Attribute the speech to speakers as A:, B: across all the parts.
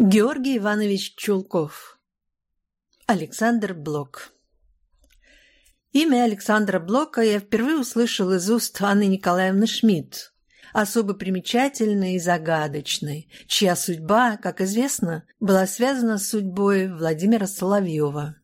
A: Георгий Иванович Чулков Александр Блок Имя Александра Блока я впервые услышал из уст Анны Николаевны Шмидт, особо примечательной и загадочной, чья судьба, как известно, была связана с судьбой Владимира Соловьева.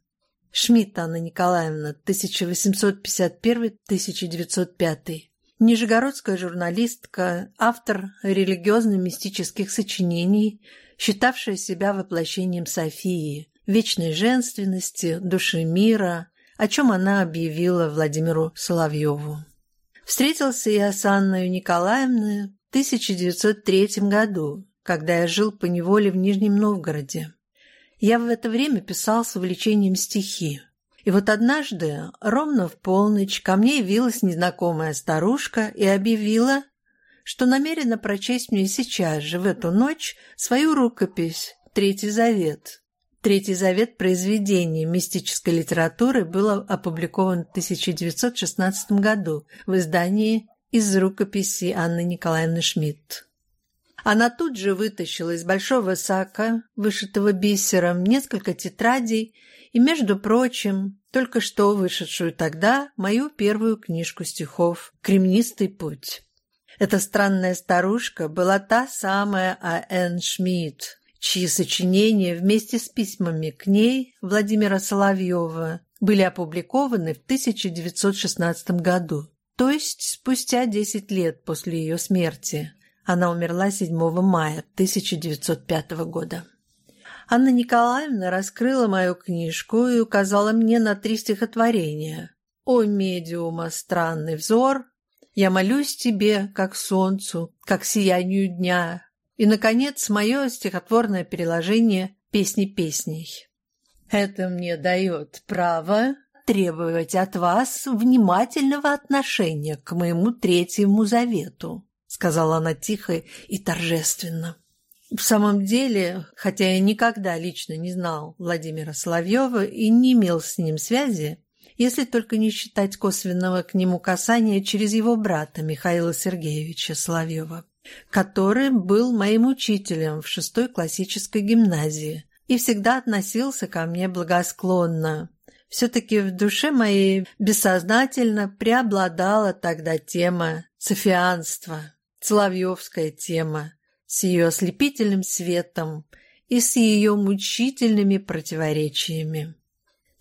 A: Шмидт Анна Николаевна, 1851-1905. Нижегородская журналистка, автор религиозно-мистических сочинений – считавшая себя воплощением Софии, вечной женственности, души мира, о чем она объявила Владимиру Соловьеву. Встретился я с Анной Николаевной в 1903 году, когда я жил по неволе в Нижнем Новгороде. Я в это время писал с увлечением стихи. И вот однажды, ровно в полночь, ко мне явилась незнакомая старушка и объявила, что намерена прочесть мне сейчас же, в эту ночь, свою рукопись «Третий завет». «Третий завет» произведения мистической литературы было опубликован в 1916 году в издании из рукописи Анны Николаевны Шмидт. Она тут же вытащила из большого сака, вышитого бисером, несколько тетрадей и, между прочим, только что вышедшую тогда мою первую книжку стихов «Кремнистый путь». Эта странная старушка была та самая А.Н. Шмидт, чьи сочинения вместе с письмами к ней Владимира Соловьева были опубликованы в 1916 году, то есть спустя 10 лет после ее смерти. Она умерла 7 мая 1905 года. Анна Николаевна раскрыла мою книжку и указала мне на три стихотворения. «О медиума странный взор», я молюсь тебе, как солнцу, как сиянию дня. И, наконец, мое стихотворное переложение «Песни песней». Это мне дает право требовать от вас внимательного отношения к моему третьему завету, сказала она тихо и торжественно. В самом деле, хотя я никогда лично не знал Владимира Соловьева и не имел с ним связи, если только не считать косвенного к нему касания через его брата Михаила Сергеевича Соловьева, который был моим учителем в шестой классической гимназии и всегда относился ко мне благосклонно. Все-таки в душе моей бессознательно преобладала тогда тема софианства, соловьевская тема, с ее ослепительным светом и с ее мучительными противоречиями.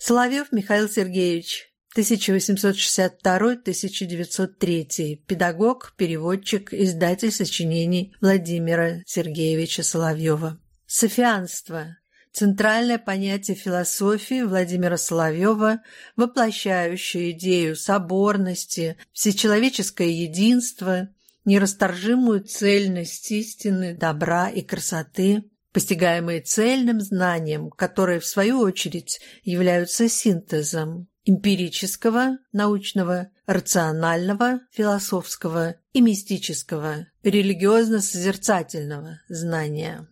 A: Соловьев Михаил Сергеевич, 1862-1903, педагог, переводчик, издатель сочинений Владимира Сергеевича Соловьева. Софианство – центральное понятие философии Владимира Соловьева, воплощающее идею соборности, всечеловеческое единство, нерасторжимую цельность истины, добра и красоты, постигаемые цельным знанием, которые, в свою очередь, являются синтезом эмпирического, научного, рационального, философского и мистического, религиозно-созерцательного знания.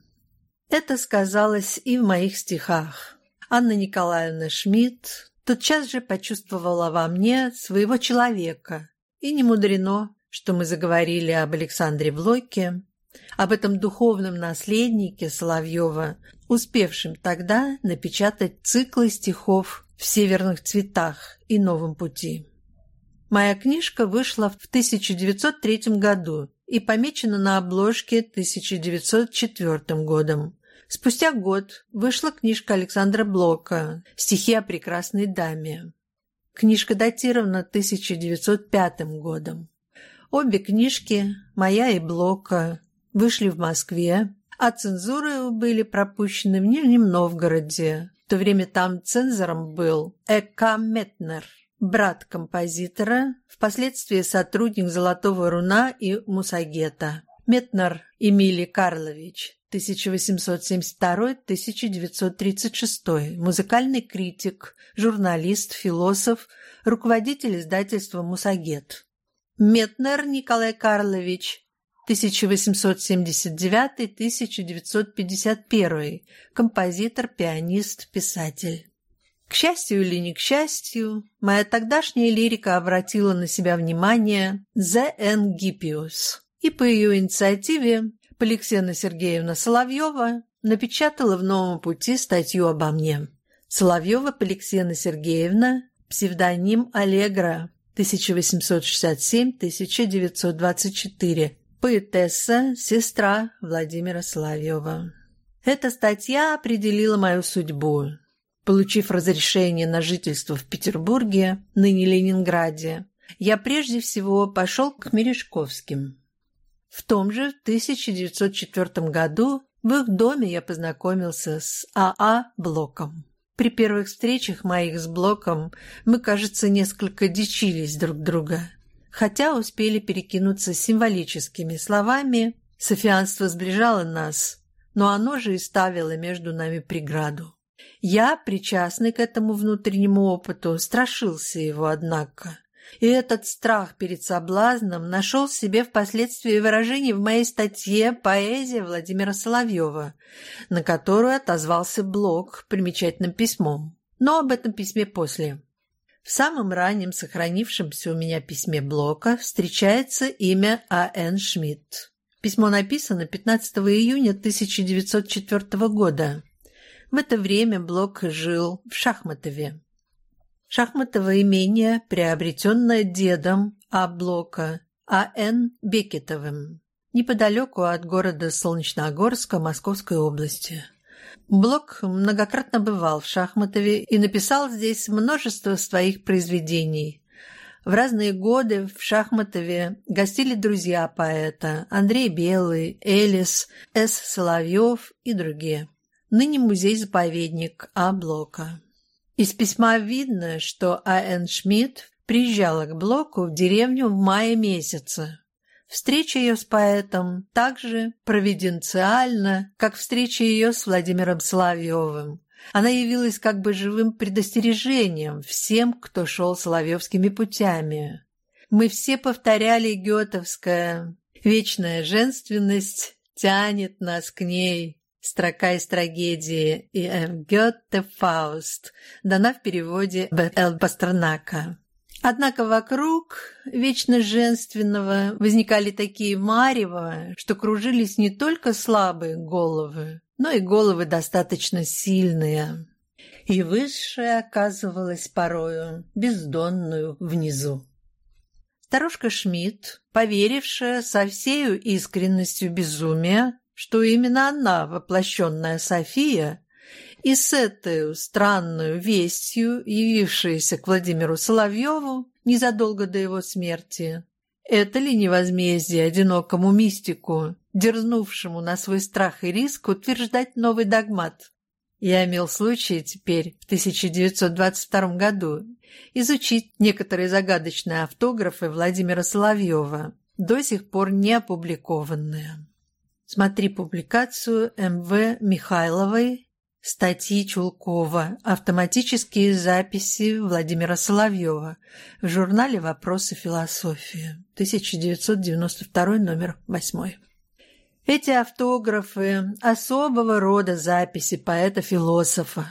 A: Это сказалось и в моих стихах. Анна Николаевна Шмидт тотчас же почувствовала во мне своего человека, и не мудрено, что мы заговорили об Александре Блоке, об этом духовном наследнике Соловьева, успевшем тогда напечатать циклы стихов в «Северных цветах» и «Новом пути». Моя книжка вышла в 1903 году и помечена на обложке 1904 годом. Спустя год вышла книжка Александра Блока «Стихи о прекрасной даме». Книжка датирована 1905 годом. Обе книжки, моя и Блока, вышли в Москве, а цензуры были пропущены в Нижнем Новгороде. В то время там цензором был Эка Метнер, брат композитора, впоследствии сотрудник «Золотого руна» и «Мусагета». Метнер Эмилий Карлович, 1872-1936, музыкальный критик, журналист, философ, руководитель издательства «Мусагет». Метнер Николай Карлович 1879-1951, композитор, пианист, писатель. К счастью или не к счастью, моя тогдашняя лирика обратила на себя внимание З.Н. Гиппиус, и по ее инициативе Поликсена Сергеевна Соловьева напечатала в «Новом пути» статью обо мне. Соловьева Поликсена Сергеевна, псевдоним Аллегра, 1867-1924, поэтесса, сестра Владимира Соловьева. Эта статья определила мою судьбу. Получив разрешение на жительство в Петербурге, ныне Ленинграде, я прежде всего пошел к Мережковским. В том же 1904 году в их доме я познакомился с А.А. А Блоком. При первых встречах моих с Блоком мы, кажется, несколько дичились друг друга. Хотя успели перекинуться символическими словами, софианство сближало нас, но оно же и ставило между нами преграду. Я, причастный к этому внутреннему опыту, страшился его, однако. И этот страх перед соблазном нашел себе впоследствии выражение в моей статье «Поэзия» Владимира Соловьева, на которую отозвался Блок примечательным письмом. Но об этом письме после. В самом раннем сохранившемся у меня письме Блока встречается имя А.Н. Шмидт. Письмо написано 15 июня 1904 года. В это время Блок жил в Шахматове. Шахматово имение, приобретенное дедом А. Блока, А.Н. Бекетовым, неподалеку от города Солнечногорска Московской области. Блок многократно бывал в Шахматове и написал здесь множество своих произведений. В разные годы в Шахматове гостили друзья поэта Андрей Белый, Элис, С. Соловьев и другие. Ныне музей-заповедник А. Блока. Из письма видно, что А.Н. Шмидт приезжала к Блоку в деревню в мае месяце. Встреча ее с поэтом так же провиденциальна, как встреча ее с Владимиром Соловьевым. Она явилась как бы живым предостережением всем, кто шел соловьевскими путями. Мы все повторяли Гетовское «Вечная женственность тянет нас к ней», Строка из трагедии «И. Гёте Фауст» дана в переводе Б. Л. Пастернака. Однако вокруг вечно женственного возникали такие марево, что кружились не только слабые головы, но и головы достаточно сильные. И высшее оказывалось порою бездонную внизу. Старушка Шмидт, поверившая со всею искренностью безумия, что именно она, воплощенная София, и с этой странной вестью, явившаяся к Владимиру Соловьеву незадолго до его смерти, это ли не возмездие одинокому мистику, дерзнувшему на свой страх и риск утверждать новый догмат? Я имел случай теперь, в 1922 году, изучить некоторые загадочные автографы Владимира Соловьева, до сих пор не опубликованные. Смотри публикацию М.В. Михайловой, статьи Чулкова, автоматические записи Владимира Соловьева в журнале «Вопросы философии», 1992 номер 8. Эти автографы – особого рода записи поэта-философа,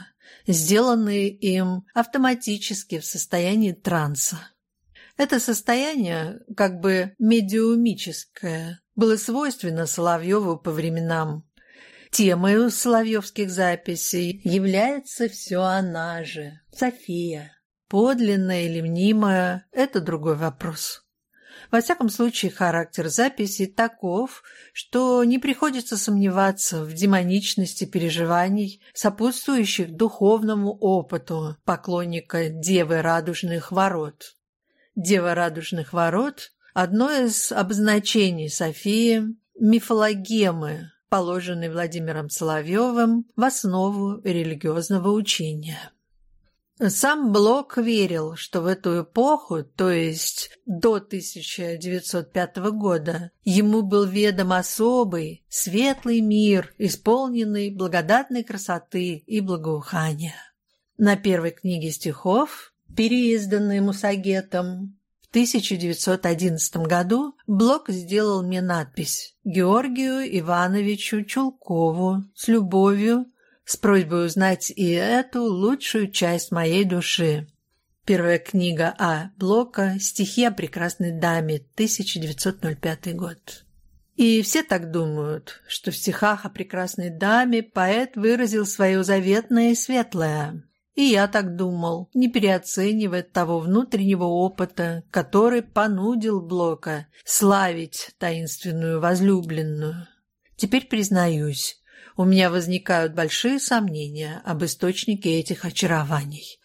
A: сделанные им автоматически в состоянии транса. Это состояние как бы медиумическое, было свойственно Соловьеву по временам. Темой соловьевских записей является все она же, София. Подлинная или мнимая – это другой вопрос. Во всяком случае, характер записи таков, что не приходится сомневаться в демоничности переживаний, сопутствующих духовному опыту поклонника Девы Радужных Ворот. Дева Радужных Ворот Одно из обозначений Софии – мифологемы, положенной Владимиром Соловьевым в основу религиозного учения. Сам Блок верил, что в эту эпоху, то есть до 1905 года, ему был ведом особый, светлый мир, исполненный благодатной красоты и благоухания. На первой книге стихов, переизданной Мусагетом, 1911 году Блок сделал мне надпись «Георгию Ивановичу Чулкову с любовью, с просьбой узнать и эту лучшую часть моей души». Первая книга А. Блока «Стихи о прекрасной даме», 1905 год. И все так думают, что в стихах о прекрасной даме поэт выразил свое заветное и светлое. И я так думал, не переоценивая того внутреннего опыта, который понудил Блока славить таинственную возлюбленную. Теперь признаюсь, у меня возникают большие сомнения об источнике этих очарований.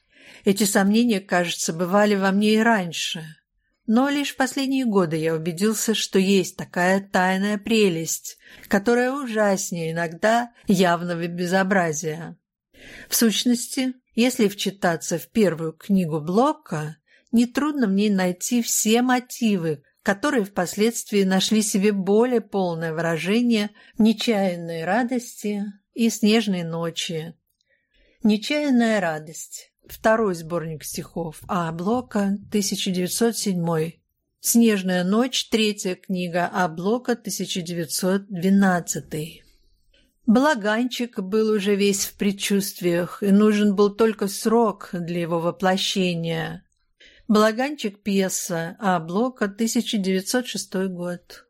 A: Эти сомнения, кажется, бывали во мне и раньше. Но лишь в последние годы я убедился, что есть такая тайная прелесть, которая ужаснее иногда явного безобразия. В сущности, если вчитаться в первую книгу Блока, нетрудно в ней найти все мотивы, которые впоследствии нашли себе более полное выражение в нечаянной радости и снежной ночи. «Нечаянная радость» – второй сборник стихов А. Блока, 1907 «Снежная ночь» – третья книга А. Блока, 1912 Благанчик был уже весь в предчувствиях, и нужен был только срок для его воплощения. Благанчик – пьеса, а Блока – 1906 год.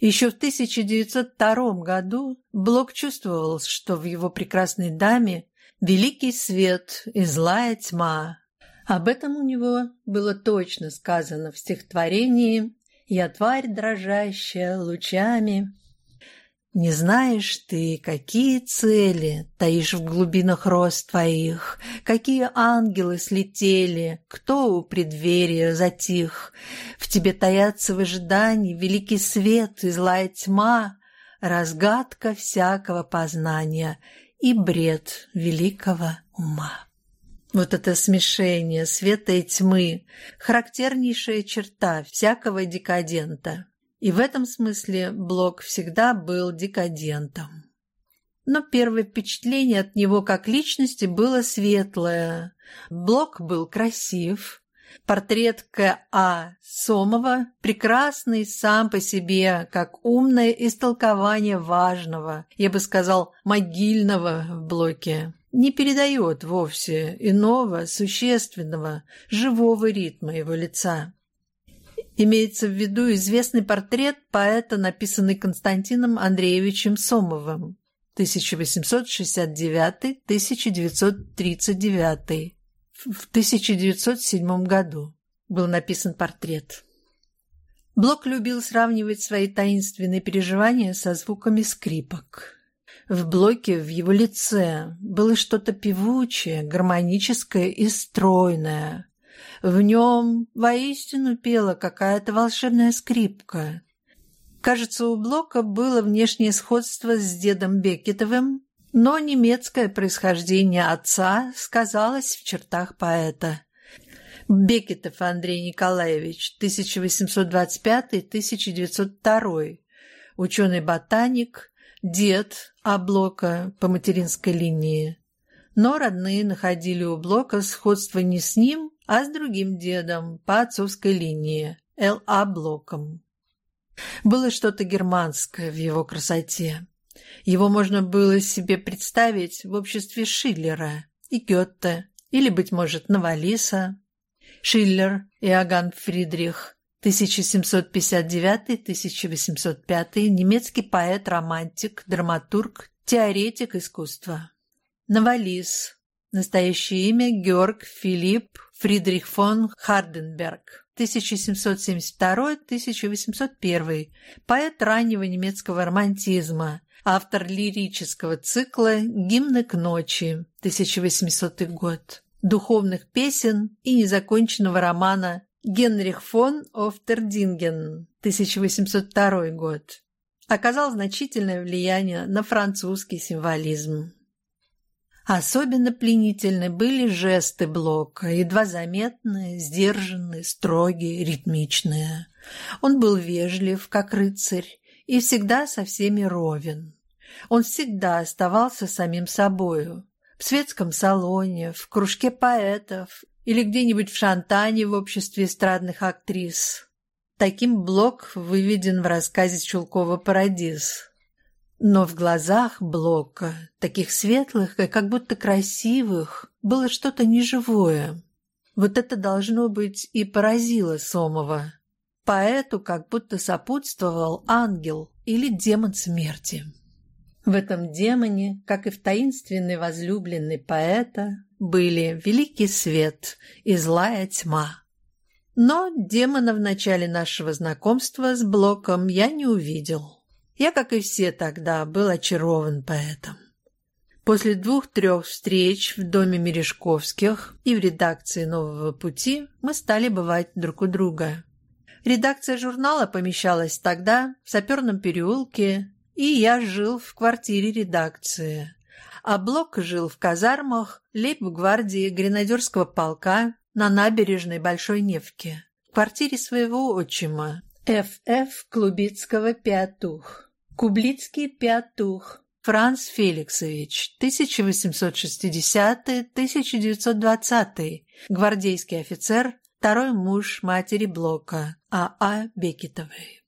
A: Еще в 1902 году Блок чувствовал, что в его прекрасной даме великий свет и злая тьма. Об этом у него было точно сказано в стихотворении «Я тварь дрожащая лучами, не знаешь ты, какие цели таишь в глубинах роз твоих, Какие ангелы слетели, кто у преддверия затих. В тебе таятся в ожидании великий свет и злая тьма, Разгадка всякого познания и бред великого ума. Вот это смешение света и тьмы – характернейшая черта всякого декадента. И в этом смысле Блок всегда был декадентом. Но первое впечатление от него как личности было светлое. Блок был красив. Портрет К.А. Сомова прекрасный сам по себе, как умное истолкование важного, я бы сказал, могильного в Блоке не передает вовсе иного, существенного, живого ритма его лица. Имеется в виду известный портрет поэта, написанный Константином Андреевичем Сомовым 1869-1939. В 1907 году был написан портрет. Блок любил сравнивать свои таинственные переживания со звуками скрипок. В Блоке, в его лице, было что-то певучее, гармоническое и стройное – в нем воистину пела какая-то волшебная скрипка. Кажется, у Блока было внешнее сходство с дедом Бекетовым, но немецкое происхождение отца сказалось в чертах поэта. Бекетов Андрей Николаевич, 1825-1902, ученый-ботаник, дед А. Блока по материнской линии. Но родные находили у Блока сходство не с ним, а с другим дедом по отцовской линии, Л.А. Блоком. Было что-то германское в его красоте. Его можно было себе представить в обществе Шиллера и Гетте, или, быть может, Навалиса. Шиллер, Иоганн Фридрих, 1759-1805, немецкий поэт-романтик, драматург, теоретик искусства. Навалис, настоящее имя Георг Филипп Фридрих фон Харденберг, 1772-1801, поэт раннего немецкого романтизма, автор лирического цикла «Гимны к ночи», 1800 год, духовных песен и незаконченного романа Генрих фон Офтердинген, 1802 год, оказал значительное влияние на французский символизм. Особенно пленительны были жесты Блока, едва заметные, сдержанные, строгие, ритмичные. Он был вежлив, как рыцарь, и всегда со всеми ровен. Он всегда оставался самим собою. В светском салоне, в кружке поэтов или где-нибудь в Шантане в обществе эстрадных актрис. Таким Блок выведен в рассказе Чулкова «Парадиз». Но в глазах Блока, таких светлых и как будто красивых, было что-то неживое. Вот это должно быть и поразило Сомова. Поэту как будто сопутствовал ангел или демон смерти. В этом демоне, как и в таинственной возлюбленной поэта, были великий свет и злая тьма. Но демона в начале нашего знакомства с Блоком я не увидел. Я, как и все тогда, был очарован поэтом. После двух-трех встреч в доме Мережковских и в редакции «Нового пути» мы стали бывать друг у друга. Редакция журнала помещалась тогда в Саперном переулке, и я жил в квартире редакции. А Блок жил в казармах лейб-гвардии гренадерского полка на набережной Большой Невки, в квартире своего отчима, Ф.Ф. Клубицкого Пятух. Кублицкий Пятух. Франц Феликсович, 1860-1920, гвардейский офицер, второй муж матери Блока, А.А. А Бекетовой.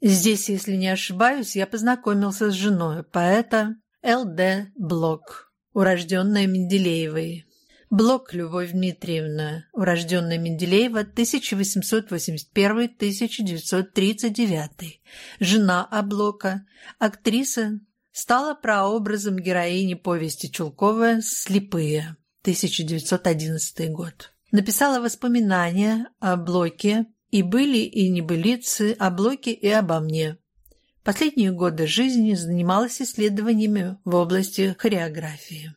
A: Здесь, если не ошибаюсь, я познакомился с женой поэта Л.Д. Блок, урожденная Менделеевой. Блок Любовь Дмитриевна, урожденная Менделеева, 1881-1939, жена Облока, актриса, стала прообразом героини повести Чулкова «Слепые», 1911 год. Написала воспоминания о Блоке и были и небылицы о Блоке и обо мне. Последние годы жизни занималась исследованиями в области хореографии.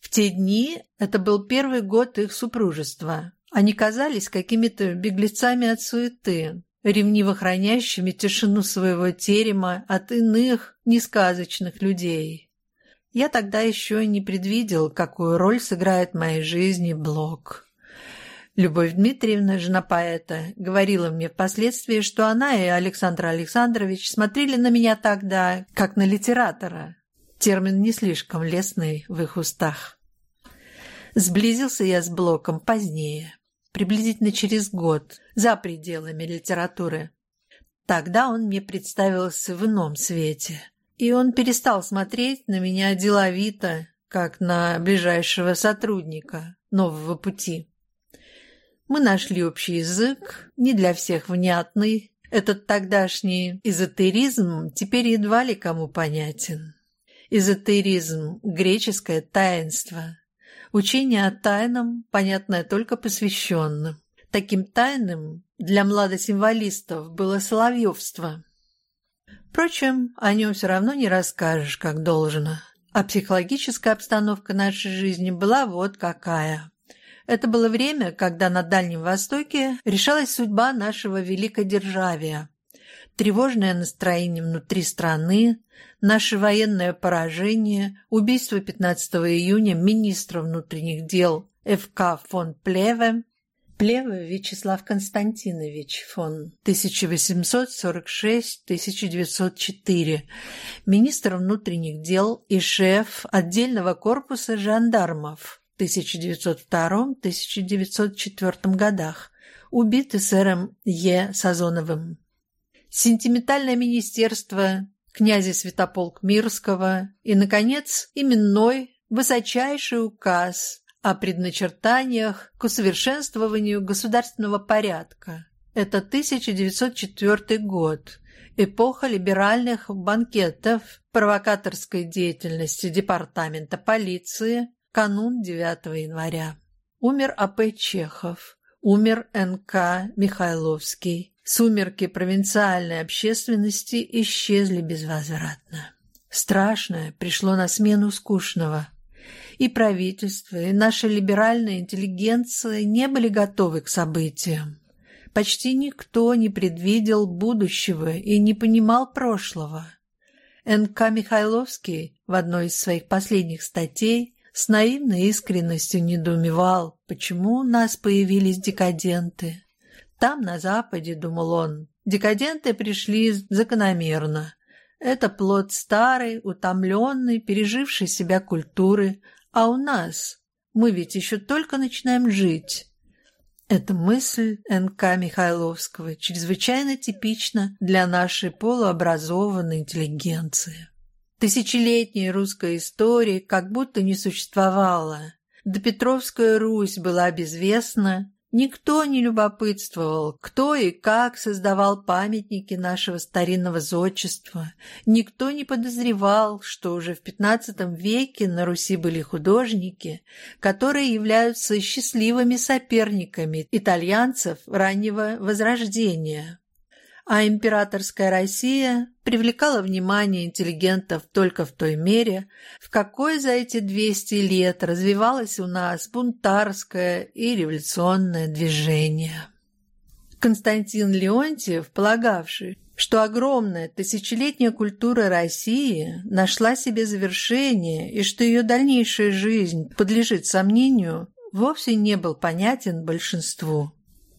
A: В те дни это был первый год их супружества. Они казались какими-то беглецами от суеты, ревниво хранящими тишину своего терема от иных, несказочных людей. Я тогда еще не предвидел, какую роль сыграет в моей жизни Блок. Любовь Дмитриевна, жена поэта, говорила мне впоследствии, что она и Александр Александрович смотрели на меня тогда, как на литератора. Термин не слишком лестный в их устах. Сблизился я с Блоком позднее, приблизительно через год, за пределами литературы. Тогда он мне представился в ином свете, и он перестал смотреть на меня деловито, как на ближайшего сотрудника нового пути. Мы нашли общий язык, не для всех внятный. Этот тогдашний эзотеризм теперь едва ли кому понятен. Эзотеризм – греческое таинство. Учение о тайном, понятное только посвященным. Таким тайным для младосимволистов было соловьевство. Впрочем, о нем все равно не расскажешь, как должно. А психологическая обстановка нашей жизни была вот какая. Это было время, когда на Дальнем Востоке решалась судьба нашего великодержавия. Тревожное настроение внутри страны, наше военное поражение, убийство 15 июня министра внутренних дел Ф.К. фон Плеве, Плеве Вячеслав Константинович фон 1846-1904, министр внутренних дел и шеф отдельного корпуса жандармов, 1902-1904 годах, убит сэром Е. Сазоновым. Сентиментальное министерство князя Святополк Мирского и, наконец, именной высочайший указ о предначертаниях к усовершенствованию государственного порядка. Это 1904 год, эпоха либеральных банкетов, провокаторской деятельности департамента полиции, Канун 9 января. Умер А.П. Чехов. Умер Н.К. Михайловский. Сумерки провинциальной общественности исчезли безвозвратно. Страшное пришло на смену скучного. И правительство, и наша либеральная интеллигенция не были готовы к событиям. Почти никто не предвидел будущего и не понимал прошлого. Н.К. Михайловский в одной из своих последних статей с наивной искренностью недоумевал, почему у нас появились декаденты. Там, на Западе, думал он, декаденты пришли закономерно. Это плод старой, утомленной, пережившей себя культуры, а у нас мы ведь еще только начинаем жить. Эта мысль Н.К. Михайловского чрезвычайно типична для нашей полуобразованной интеллигенции. Тысячелетняя русская история как будто не существовала. Допетровская Русь была безвестна, Никто не любопытствовал, кто и как создавал памятники нашего старинного зодчества. Никто не подозревал, что уже в XV веке на Руси были художники, которые являются счастливыми соперниками итальянцев раннего Возрождения а императорская Россия привлекала внимание интеллигентов только в той мере, в какой за эти 200 лет развивалось у нас бунтарское и революционное движение. Константин Леонтьев, полагавший, что огромная тысячелетняя культура России нашла себе завершение и что ее дальнейшая жизнь подлежит сомнению, вовсе не был понятен большинству.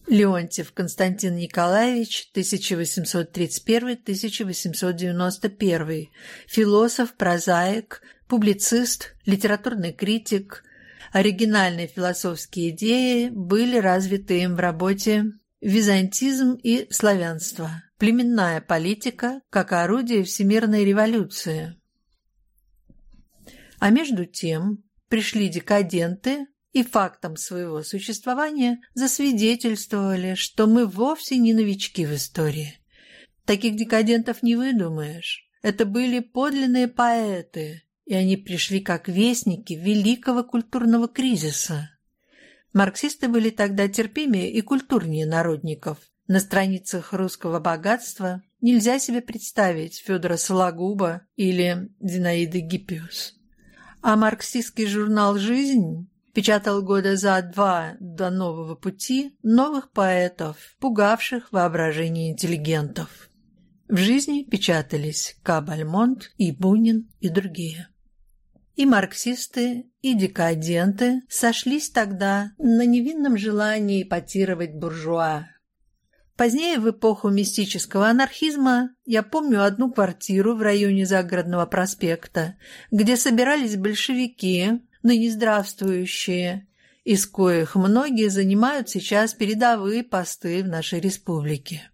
A: Леонтьев Константин Николаевич, 1831-1891, философ, прозаик, публицист, литературный критик. Оригинальные философские идеи были развиты им в работе «Византизм и славянство. Племенная политика как орудие всемирной революции». А между тем пришли декаденты, и фактом своего существования засвидетельствовали, что мы вовсе не новички в истории. Таких декадентов не выдумаешь. Это были подлинные поэты, и они пришли как вестники великого культурного кризиса. Марксисты были тогда терпимее и культурнее народников. На страницах русского богатства нельзя себе представить Федора Сологуба или Зинаиды Гиппиус. А марксистский журнал «Жизнь» печатал года за два до нового пути новых поэтов, пугавших воображение интеллигентов. В жизни печатались Кабальмонт и Бунин и другие. И марксисты, и декаденты сошлись тогда на невинном желании ипотировать буржуа. Позднее, в эпоху мистического анархизма, я помню одну квартиру в районе Загородного проспекта, где собирались большевики, ныне здравствующие, из коих многие занимают сейчас передовые посты в нашей республике.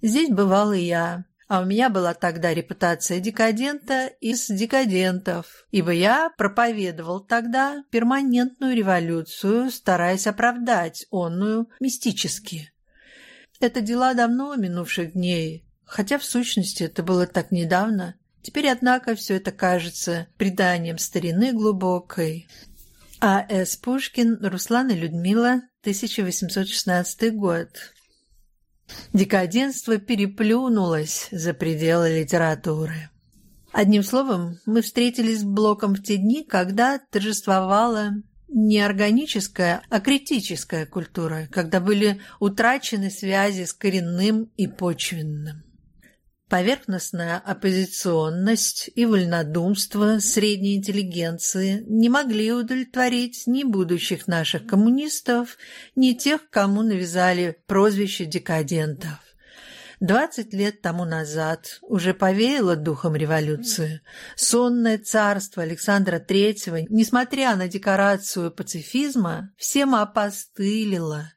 A: Здесь бывал и я, а у меня была тогда репутация декадента из декадентов, ибо я проповедовал тогда перманентную революцию, стараясь оправдать онную мистически. Это дела давно минувших дней, хотя в сущности это было так недавно – Теперь, однако, все это кажется преданием старины глубокой. А. С. Пушкин, Руслан и Людмила, 1816 год. Декаденство переплюнулось за пределы литературы. Одним словом, мы встретились с Блоком в те дни, когда торжествовала не органическая, а критическая культура, когда были утрачены связи с коренным и почвенным. Поверхностная оппозиционность и вольнодумство средней интеллигенции не могли удовлетворить ни будущих наших коммунистов, ни тех, кому навязали прозвище декадентов. Двадцать лет тому назад уже повеяло духом революции. Сонное царство Александра Третьего, несмотря на декорацию пацифизма, всем опостылило.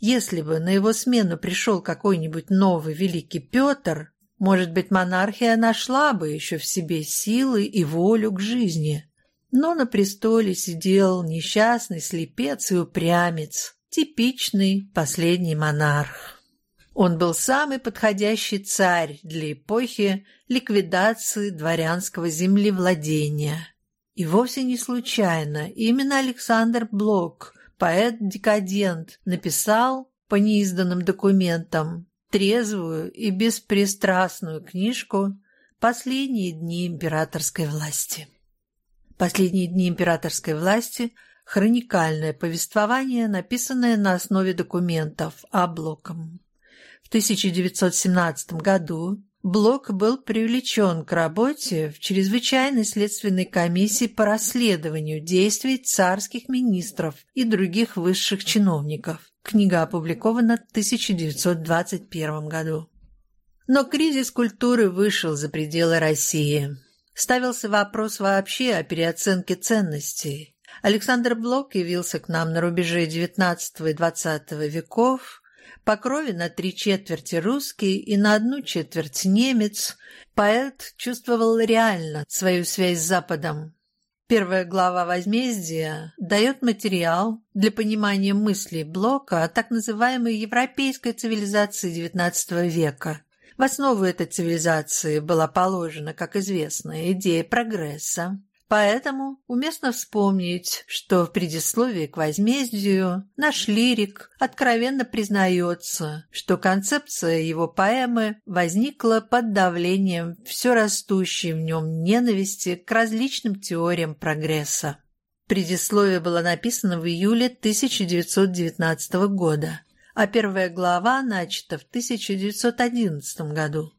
A: Если бы на его смену пришел какой-нибудь новый великий Петр, может быть, монархия нашла бы еще в себе силы и волю к жизни. Но на престоле сидел несчастный слепец и упрямец, типичный последний монарх. Он был самый подходящий царь для эпохи ликвидации дворянского землевладения. И вовсе не случайно именно Александр Блок, поэт-декадент, написал по неизданным документам трезвую и беспристрастную книжку «Последние дни императорской власти». «Последние дни императорской власти» – хроникальное повествование, написанное на основе документов А. Блоком. В 1917 году Блок был привлечен к работе в Чрезвычайной следственной комиссии по расследованию действий царских министров и других высших чиновников. Книга опубликована в 1921 году. Но кризис культуры вышел за пределы России. Ставился вопрос вообще о переоценке ценностей. Александр Блок явился к нам на рубеже XIX и XX веков, по крови на три четверти русский и на одну четверть немец, поэт чувствовал реально свою связь с Западом. Первая глава «Возмездия» дает материал для понимания мыслей Блока о так называемой европейской цивилизации XIX века. В основу этой цивилизации была положена, как известно, идея прогресса, Поэтому уместно вспомнить, что в предисловии к возмездию наш лирик откровенно признается, что концепция его поэмы возникла под давлением все растущей в нем ненависти к различным теориям прогресса. Предисловие было написано в июле 1919 года, а первая глава начата в 1911 году.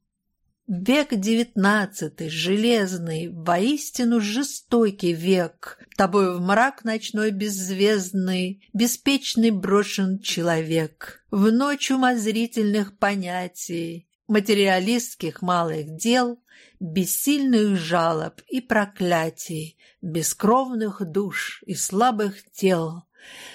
A: Век девятнадцатый, железный, воистину жестокий век. Тобой в мрак ночной беззвездный, беспечный брошен человек. В ночь умозрительных понятий, материалистских малых дел, бессильных жалоб и проклятий, бескровных душ и слабых тел.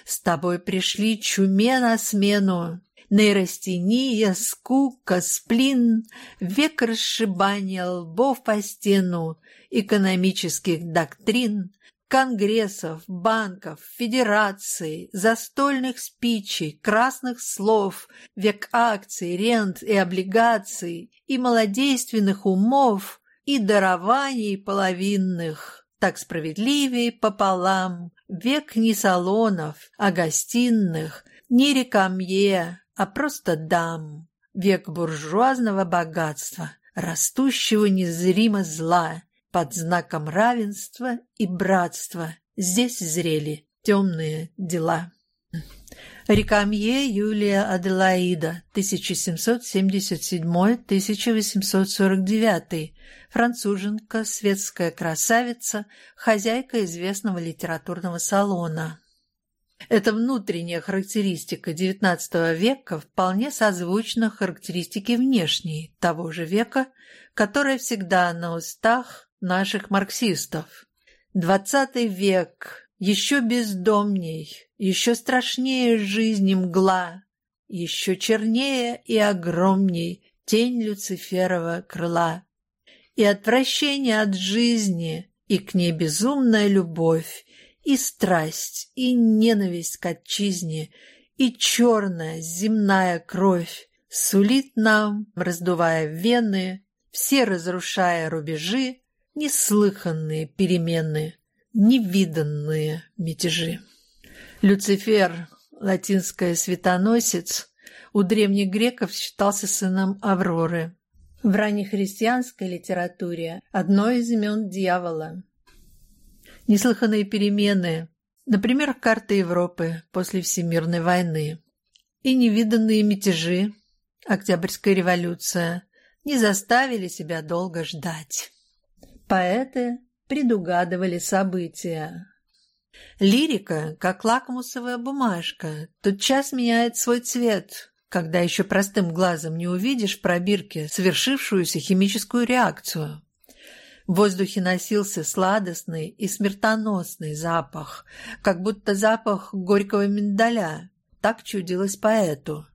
A: С тобой пришли чуме на смену, нейростения, скука, сплин, век расшибания лбов по стену, экономических доктрин, конгрессов, банков, федераций, застольных спичей, красных слов, век акций, рент и облигаций, и малодейственных умов, и дарований половинных, так справедливее пополам, век не салонов, а гостиных, не рекамье, а просто дам, век буржуазного богатства, растущего незримо зла, под знаком равенства и братства. Здесь зрели темные дела. Рекамье Юлия Аделаида, 1777-1849, француженка, светская красавица, хозяйка известного литературного салона. Эта внутренняя характеристика XIX века вполне созвучна характеристике внешней того же века, которая всегда на устах наших марксистов. XX век еще бездомней, еще страшнее жизни мгла, еще чернее и огромней тень Люциферова крыла. И отвращение от жизни, и к ней безумная любовь, и страсть, и ненависть к отчизне, и черная земная кровь сулит нам, раздувая вены, все разрушая рубежи, неслыханные перемены, невиданные мятежи. Люцифер, латинское светоносец, у древних греков считался сыном Авроры. В раннехристианской литературе одно из имен дьявола неслыханные перемены, например, карта Европы после Всемирной войны, и невиданные мятежи, Октябрьская революция, не заставили себя долго ждать. Поэты предугадывали события. Лирика, как лакмусовая бумажка, тотчас меняет свой цвет, когда еще простым глазом не увидишь в пробирке совершившуюся химическую реакцию. В воздухе носился сладостный и смертоносный запах, как будто запах горького миндаля. Так чудилось поэту.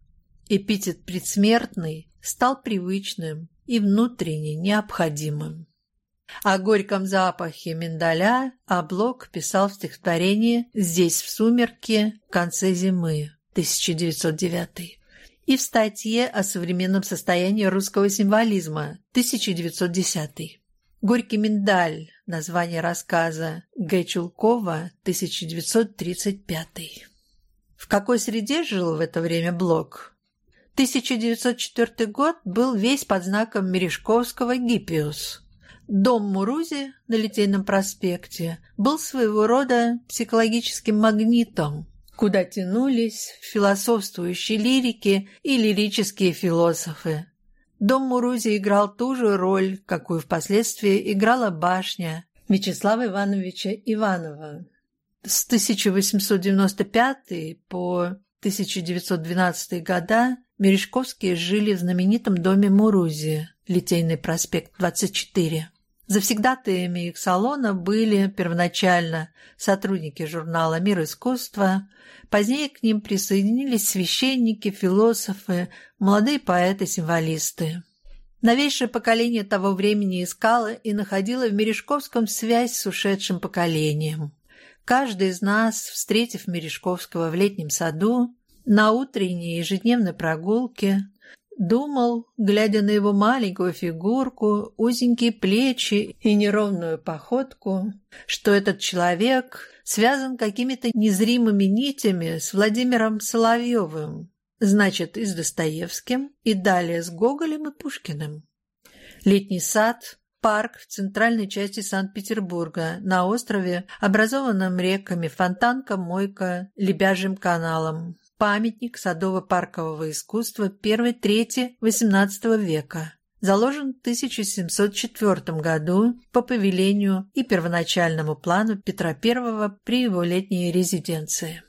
A: Эпитет «предсмертный» стал привычным и внутренне необходимым. О горьком запахе миндаля Облок писал в стихотворении «Здесь в сумерке в конце зимы» 1909 и в статье о современном состоянии русского символизма 1910 «Горький миндаль» – название рассказа Г. Чулкова, 1935. В какой среде жил в это время Блок? 1904 год был весь под знаком Мережковского «Гиппиус». Дом Мурузи на Литейном проспекте был своего рода психологическим магнитом, куда тянулись философствующие лирики и лирические философы. Дом Мурузи играл ту же роль, какую впоследствии играла башня Вячеслава Ивановича Иванова. С 1895 по 1912 года Мережковские жили в знаменитом доме Мурузи, Литейный проспект, 24. Завсегдатаями их салона были первоначально сотрудники журнала «Мир искусства», позднее к ним присоединились священники, философы, молодые поэты-символисты. Новейшее поколение того времени искало и находило в Мережковском связь с ушедшим поколением. Каждый из нас, встретив Мережковского в летнем саду, на утренней ежедневной прогулке, думал, глядя на его маленькую фигурку, узенькие плечи и неровную походку, что этот человек связан какими-то незримыми нитями с Владимиром Соловьевым, значит, и с Достоевским, и далее с Гоголем и Пушкиным. Летний сад – парк в центральной части Санкт-Петербурга, на острове, образованном реками Фонтанка, Мойка, Лебяжьим каналом. Памятник садово-паркового искусства первой трети XVIII века. Заложен в 1704 году по повелению и первоначальному плану Петра I при его летней резиденции.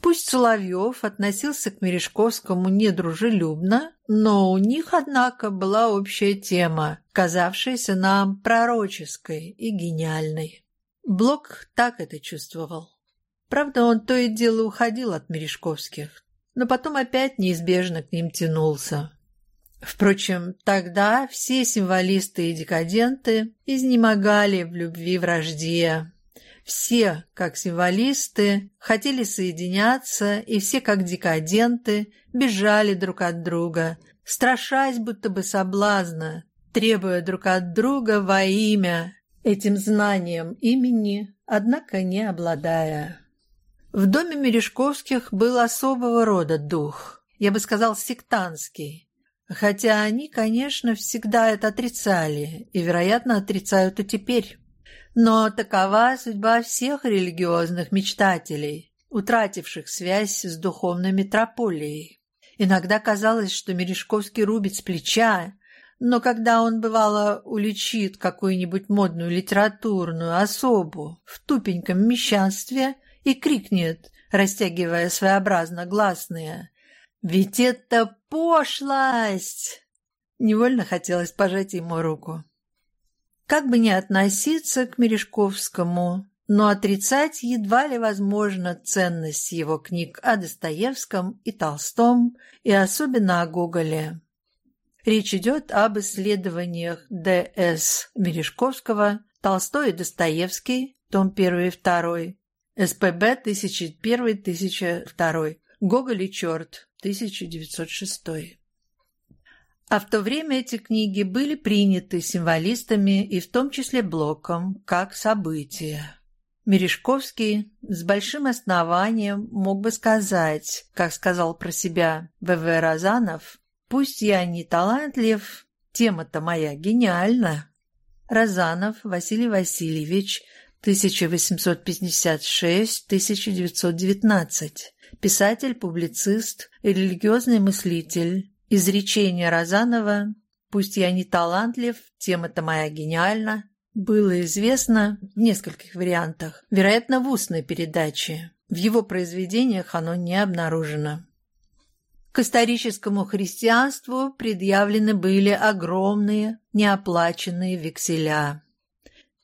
A: Пусть Соловьев относился к Мережковскому недружелюбно, но у них, однако, была общая тема, казавшаяся нам пророческой и гениальной. Блок так это чувствовал. Правда, он то и дело уходил от Мережковских, но потом опять неизбежно к ним тянулся. Впрочем, тогда все символисты и декаденты изнемогали в любви вражде, все, как символисты, хотели соединяться, и все, как декаденты, бежали друг от друга, страшась будто бы соблазна, требуя друг от друга во имя, этим знанием имени, однако не обладая. В доме Мережковских был особого рода дух, я бы сказал, сектантский, хотя они, конечно, всегда это отрицали и, вероятно, отрицают и теперь. Но такова судьба всех религиозных мечтателей, утративших связь с духовной метрополией. Иногда казалось, что Мережковский рубит с плеча, но когда он, бывало, уличит какую-нибудь модную литературную особу в тупеньком мещанстве и крикнет, растягивая своеобразно гласные «Ведь это пошлость!» Невольно хотелось пожать ему руку. Как бы ни относиться к Мережковскому, но отрицать едва ли возможно ценность его книг о Достоевском и Толстом, и особенно о Гоголе. Речь идет об исследованиях Д.С. Мережковского «Толстой и Достоевский», том 1 и 2, СПБ 1001-1002, Гоголь и черт, 1906. А в то время эти книги были приняты символистами и в том числе Блоком как события. Мережковский с большим основанием мог бы сказать, как сказал про себя В.В. Розанов, «Пусть я не талантлив, тема-то моя гениальна». Розанов Василий Васильевич, 1856-1919, писатель-публицист и религиозный мыслитель, Изречение Розанова «Пусть я не талантлив, тема-то моя гениальна» было известно в нескольких вариантах, вероятно, в устной передаче. В его произведениях оно не обнаружено. К историческому христианству предъявлены были огромные неоплаченные векселя.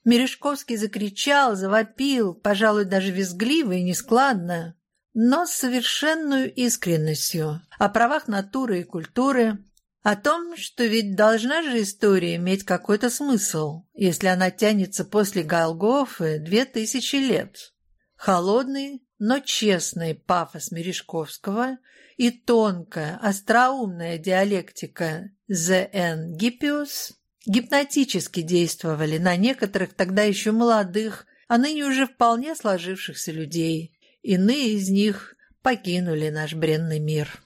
A: Мережковский закричал, завопил, пожалуй, даже визгливо и нескладно но с совершенной искренностью, о правах натуры и культуры, о том, что ведь должна же история иметь какой-то смысл, если она тянется после Голгофы две тысячи лет. Холодный, но честный пафос Мережковского и тонкая, остроумная диалектика З.Н. Гиппиус гипнотически действовали на некоторых тогда еще молодых, а ныне уже вполне сложившихся людей, Иные из них покинули наш бренный мир.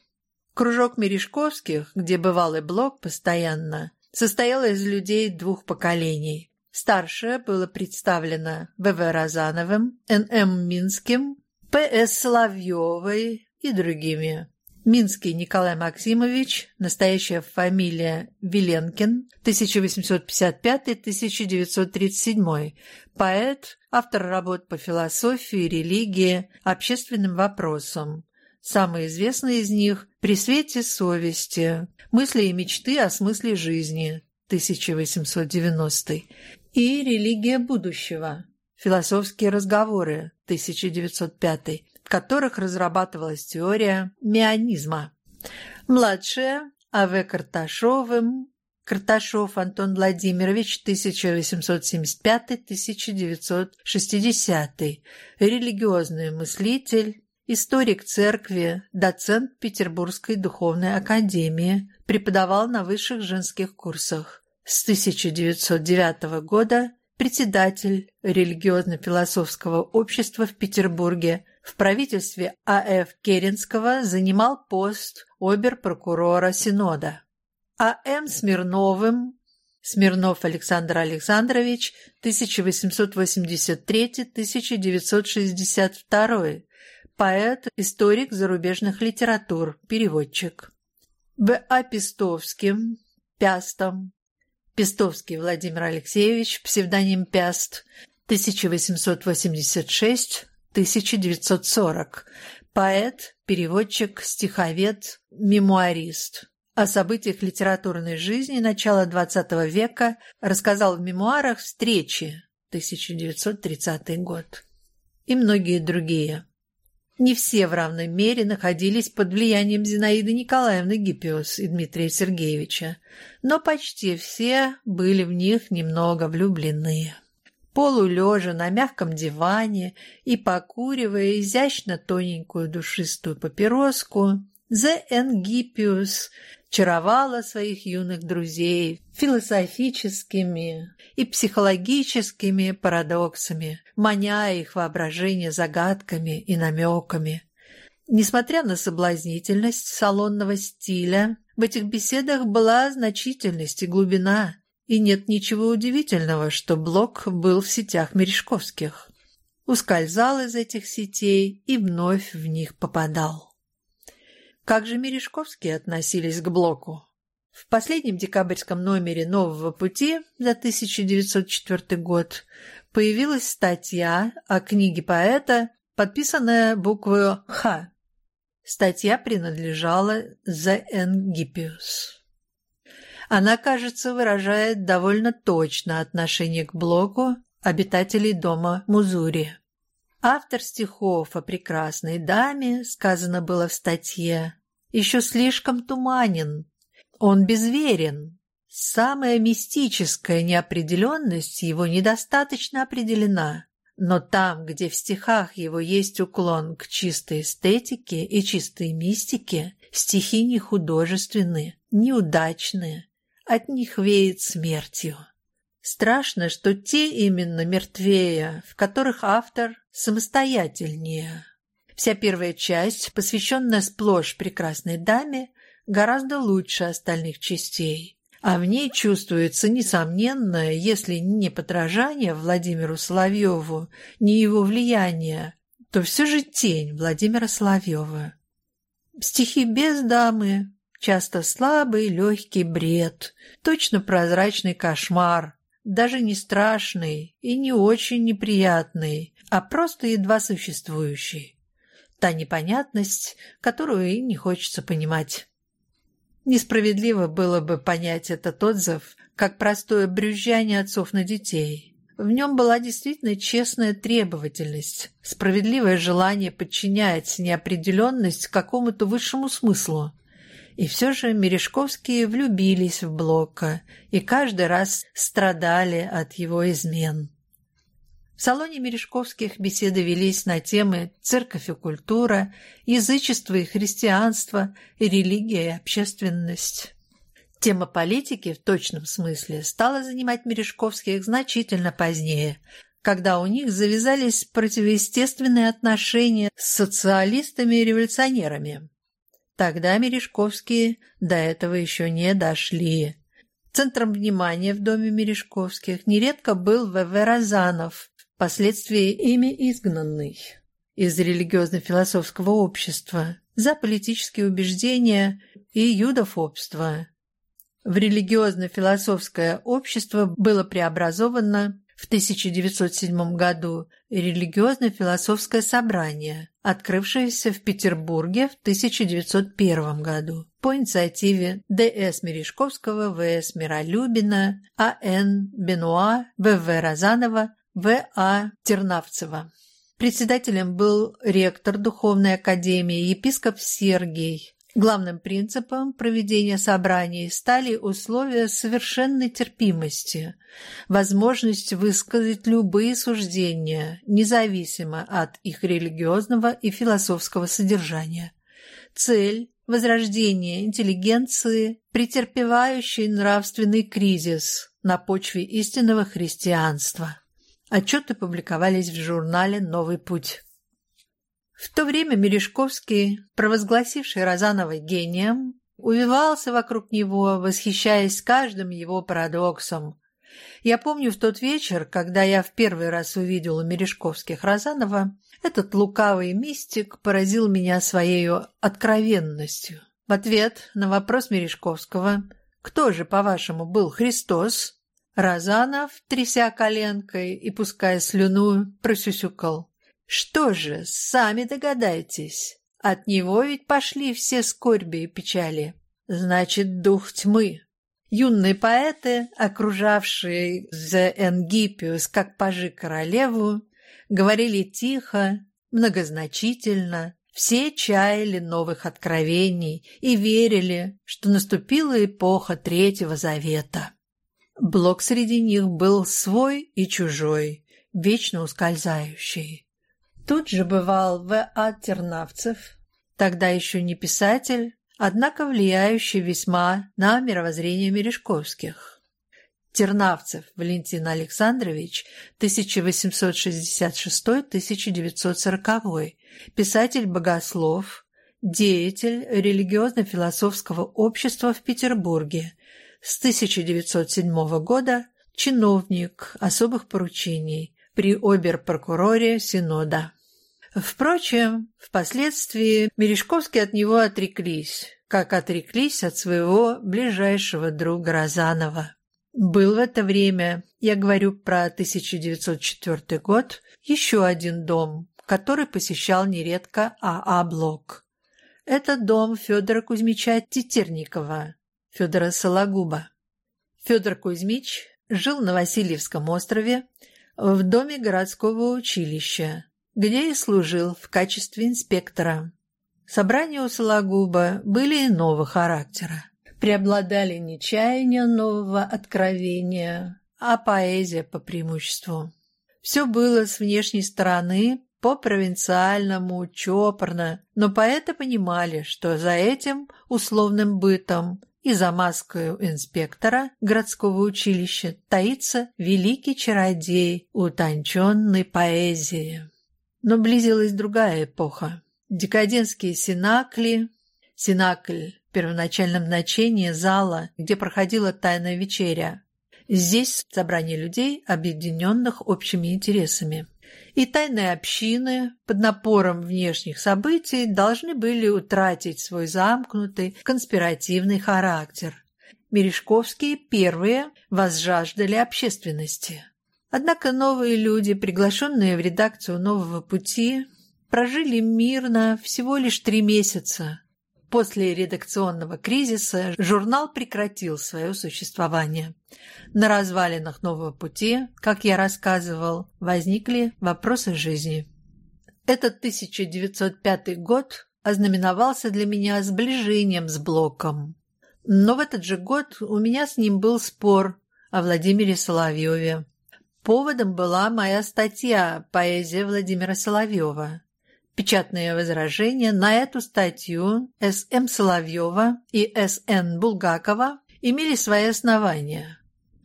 A: Кружок Мережковских, где бывалый блок постоянно, состоял из людей двух поколений. Старшее было представлено В.В. Розановым, Н.М. Минским, П.С. Соловьевой и другими. Минский Николай Максимович, настоящая фамилия Виленкин, 1855-1937, поэт, автор работ по философии, религии, общественным вопросам. Самые известные из них «При свете совести», «Мысли и мечты о смысле жизни» 1890 и «Религия будущего», «Философские разговоры» 1905 в которых разрабатывалась теория меонизма. Младшая А.В. Карташовым, Карташов Антон Владимирович, 1875-1960, религиозный мыслитель, историк церкви, доцент Петербургской духовной академии, преподавал на высших женских курсах. С 1909 года председатель религиозно-философского общества в Петербурге, в правительстве А.Ф. Керенского занимал пост обер-прокурора Синода. А.М. Смирновым Смирнов Александр Александрович, 1883-1962, поэт, историк зарубежных литератур, переводчик. В.А. Пестовским, Пястом, Пестовский Владимир Алексеевич, псевдоним Пяст, 1886-1940, поэт, переводчик, стиховед, мемуарист о событиях литературной жизни начала XX века рассказал в мемуарах «Встречи» 1930 год и многие другие. Не все в равной мере находились под влиянием Зинаиды Николаевны Гиппиус и Дмитрия Сергеевича, но почти все были в них немного влюблены. Полулежа на мягком диване и покуривая изящно тоненькую душистую папироску, Зе Энгиппиус чаровала своих юных друзей философическими и психологическими парадоксами, маня их воображение загадками и намеками. Несмотря на соблазнительность салонного стиля, в этих беседах была значительность и глубина, и нет ничего удивительного, что Блок был в сетях Мережковских. Ускользал из этих сетей и вновь в них попадал. Как же Мережковские относились к Блоку? В последнем декабрьском номере «Нового пути» за 1904 год появилась статья о книге поэта, подписанная буквой «Х». Статья принадлежала «The Engippius». Она, кажется, выражает довольно точно отношение к Блоку обитателей дома Музури. Автор стихов о прекрасной даме, сказано было в статье, еще слишком туманен. Он безверен. Самая мистическая неопределенность его недостаточно определена. Но там, где в стихах его есть уклон к чистой эстетике и чистой мистике, стихи не художественные, неудачные, от них веет смертью. Страшно, что те именно мертвее, в которых автор самостоятельнее. Вся первая часть, посвященная сплошь прекрасной даме, гораздо лучше остальных частей. А в ней чувствуется несомненное, если не подражание Владимиру Соловьеву, не его влияние, то все же тень Владимира Соловьева. Стихи без дамы, часто слабый легкий бред, точно прозрачный кошмар, даже не страшный и не очень неприятный, а просто едва существующий та непонятность, которую и не хочется понимать. Несправедливо было бы понять этот отзыв как простое брюзжание отцов на детей. В нем была действительно честная требовательность, справедливое желание подчинять неопределенность какому-то высшему смыслу. И все же Мережковские влюбились в Блока и каждый раз страдали от его измен. В салоне Мережковских беседы велись на темы «Церковь и культура», «Язычество и христианство», «Религия и общественность». Тема политики в точном смысле стала занимать Мережковских значительно позднее, когда у них завязались противоестественные отношения с социалистами и революционерами. Тогда Мережковские до этого еще не дошли. Центром внимания в доме Мережковских нередко был В.В. Розанов, впоследствии ими изгнанный из религиозно-философского общества за политические убеждения и юдофобство. В религиозно-философское общество было преобразовано в 1907 году религиозно-философское собрание, открывшееся в Петербурге в 1901 году по инициативе Д.С. Мережковского, В.С. Миролюбина, А.Н. Бенуа, В.В. Розанова в.А. Тернавцева. Председателем был ректор Духовной академии епископ Сергий Главным принципом проведения собраний стали условия совершенной терпимости, возможность высказать любые суждения, независимо от их религиозного и философского содержания. Цель – возрождение интеллигенции, претерпевающей нравственный кризис на почве истинного христианства. Отчеты публиковались в журнале «Новый путь». В то время Мережковский, провозгласивший Розанова гением, увивался вокруг него, восхищаясь каждым его парадоксом. Я помню в тот вечер, когда я в первый раз увидел у Мережковских Розанова, этот лукавый мистик поразил меня своей откровенностью. В ответ на вопрос Мережковского «Кто же, по-вашему, был Христос?» Розанов, тряся коленкой и пуская слюну, просюсюкал. Что же, сами догадайтесь, от него ведь пошли все скорби и печали. Значит, дух тьмы. Юные поэты, окружавшие The Энгипиус как пажи королеву, говорили тихо, многозначительно, все чаяли новых откровений и верили, что наступила эпоха Третьего Завета. Блок среди них был свой и чужой, вечно ускользающий. Тут же бывал В.А. Тернавцев, тогда еще не писатель, однако влияющий весьма на мировоззрение Мережковских. Тернавцев Валентин Александрович, 1866-1940, писатель-богослов, деятель религиозно-философского общества в Петербурге, с 1907 года чиновник особых поручений при обер-прокуроре Синода. Впрочем, впоследствии Мережковские от него отреклись, как отреклись от своего ближайшего друга Розанова. Был в это время, я говорю про 1904 год, еще один дом, который посещал нередко А.А. Блок. Это дом Федора Кузьмича Тетерникова, Федора Сологуба. Федор Кузьмич жил на Васильевском острове в доме городского училища, где и служил в качестве инспектора. Собрания у Сологуба были иного характера. Преобладали не чаяния нового откровения, а поэзия по преимуществу. Все было с внешней стороны по-провинциальному, чопорно, но поэты понимали, что за этим условным бытом и за маской инспектора городского училища таится великий чародей утонченной поэзии. Но близилась другая эпоха. Декадентские синакли, синакль в первоначальном значении зала, где проходила тайная вечеря. Здесь собрание людей, объединенных общими интересами. И тайные общины под напором внешних событий должны были утратить свой замкнутый конспиративный характер. Мережковские первые возжаждали общественности. Однако новые люди, приглашенные в редакцию «Нового пути», прожили мирно всего лишь три месяца. После редакционного кризиса журнал прекратил свое существование. На развалинах «Нового пути», как я рассказывал, возникли вопросы жизни. Этот 1905 год ознаменовался для меня сближением с Блоком. Но в этот же год у меня с ним был спор о Владимире Соловьеве. Поводом была моя статья «Поэзия Владимира Соловьева». Печатные возражения на эту статью С.М. Соловьева и С.Н. Булгакова имели свои основания.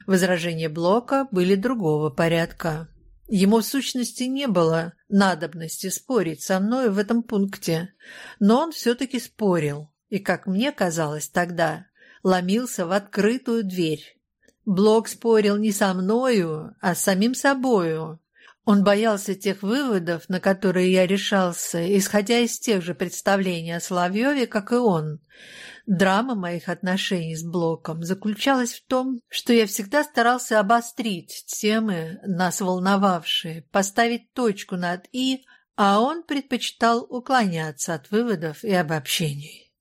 A: Возражения Блока были другого порядка. Ему в сущности не было надобности спорить со мной в этом пункте, но он все-таки спорил и, как мне казалось тогда, ломился в открытую дверь. Блок спорил не со мною, а с самим собою. Он боялся тех выводов, на которые я решался, исходя из тех же представлений о Соловьеве, как и он. Драма моих отношений с Блоком заключалась в том, что я всегда старался обострить темы, нас волновавшие, поставить точку над «и», а он предпочитал уклоняться от выводов и обобщений.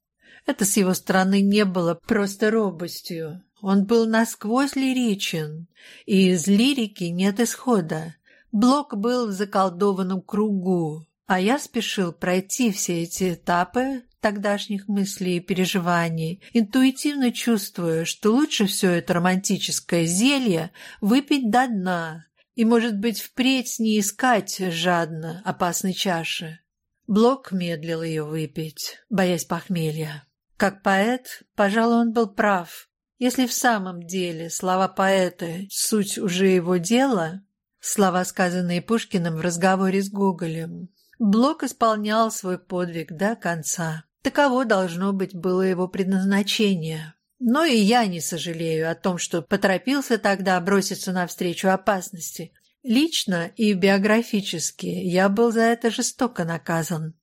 A: Это с его стороны не было просто робостью, он был насквозь лиричен, и из лирики нет исхода. Блок был в заколдованном кругу, а я спешил пройти все эти этапы, тогдашних мыслей и переживаний, интуитивно чувствуя, что лучше все это романтическое зелье выпить до дна и, может быть, впредь не искать жадно опасной чаши. Блок медлил ее выпить, боясь похмелья. Как поэт, пожалуй, он был прав. Если в самом деле слова поэта — суть уже его дела, слова, сказанные Пушкиным в разговоре с Гоголем, Блок исполнял свой подвиг до конца. Таково должно быть было его предназначение. Но и я не сожалею о том, что поторопился тогда броситься навстречу опасности. Лично и биографически я был за это жестоко наказан.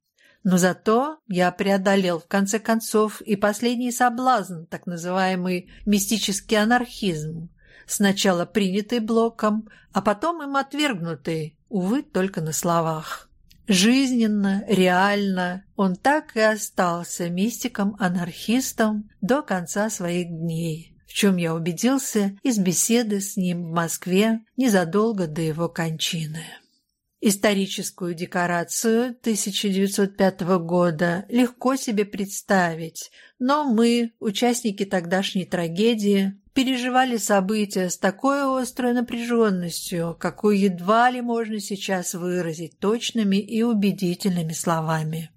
A: Но зато я преодолел в конце концов и последний соблазн, так называемый мистический анархизм, сначала принятый Блоком, а потом им отвергнутый, увы, только на словах. Жизненно, реально он так и остался мистиком-анархистом до конца своих дней, в чем я убедился из беседы с ним в Москве незадолго до его кончины. Историческую декорацию 1905 года легко себе представить, но мы, участники тогдашней трагедии, переживали события с такой острой напряженностью, какую едва ли можно сейчас выразить точными и убедительными словами.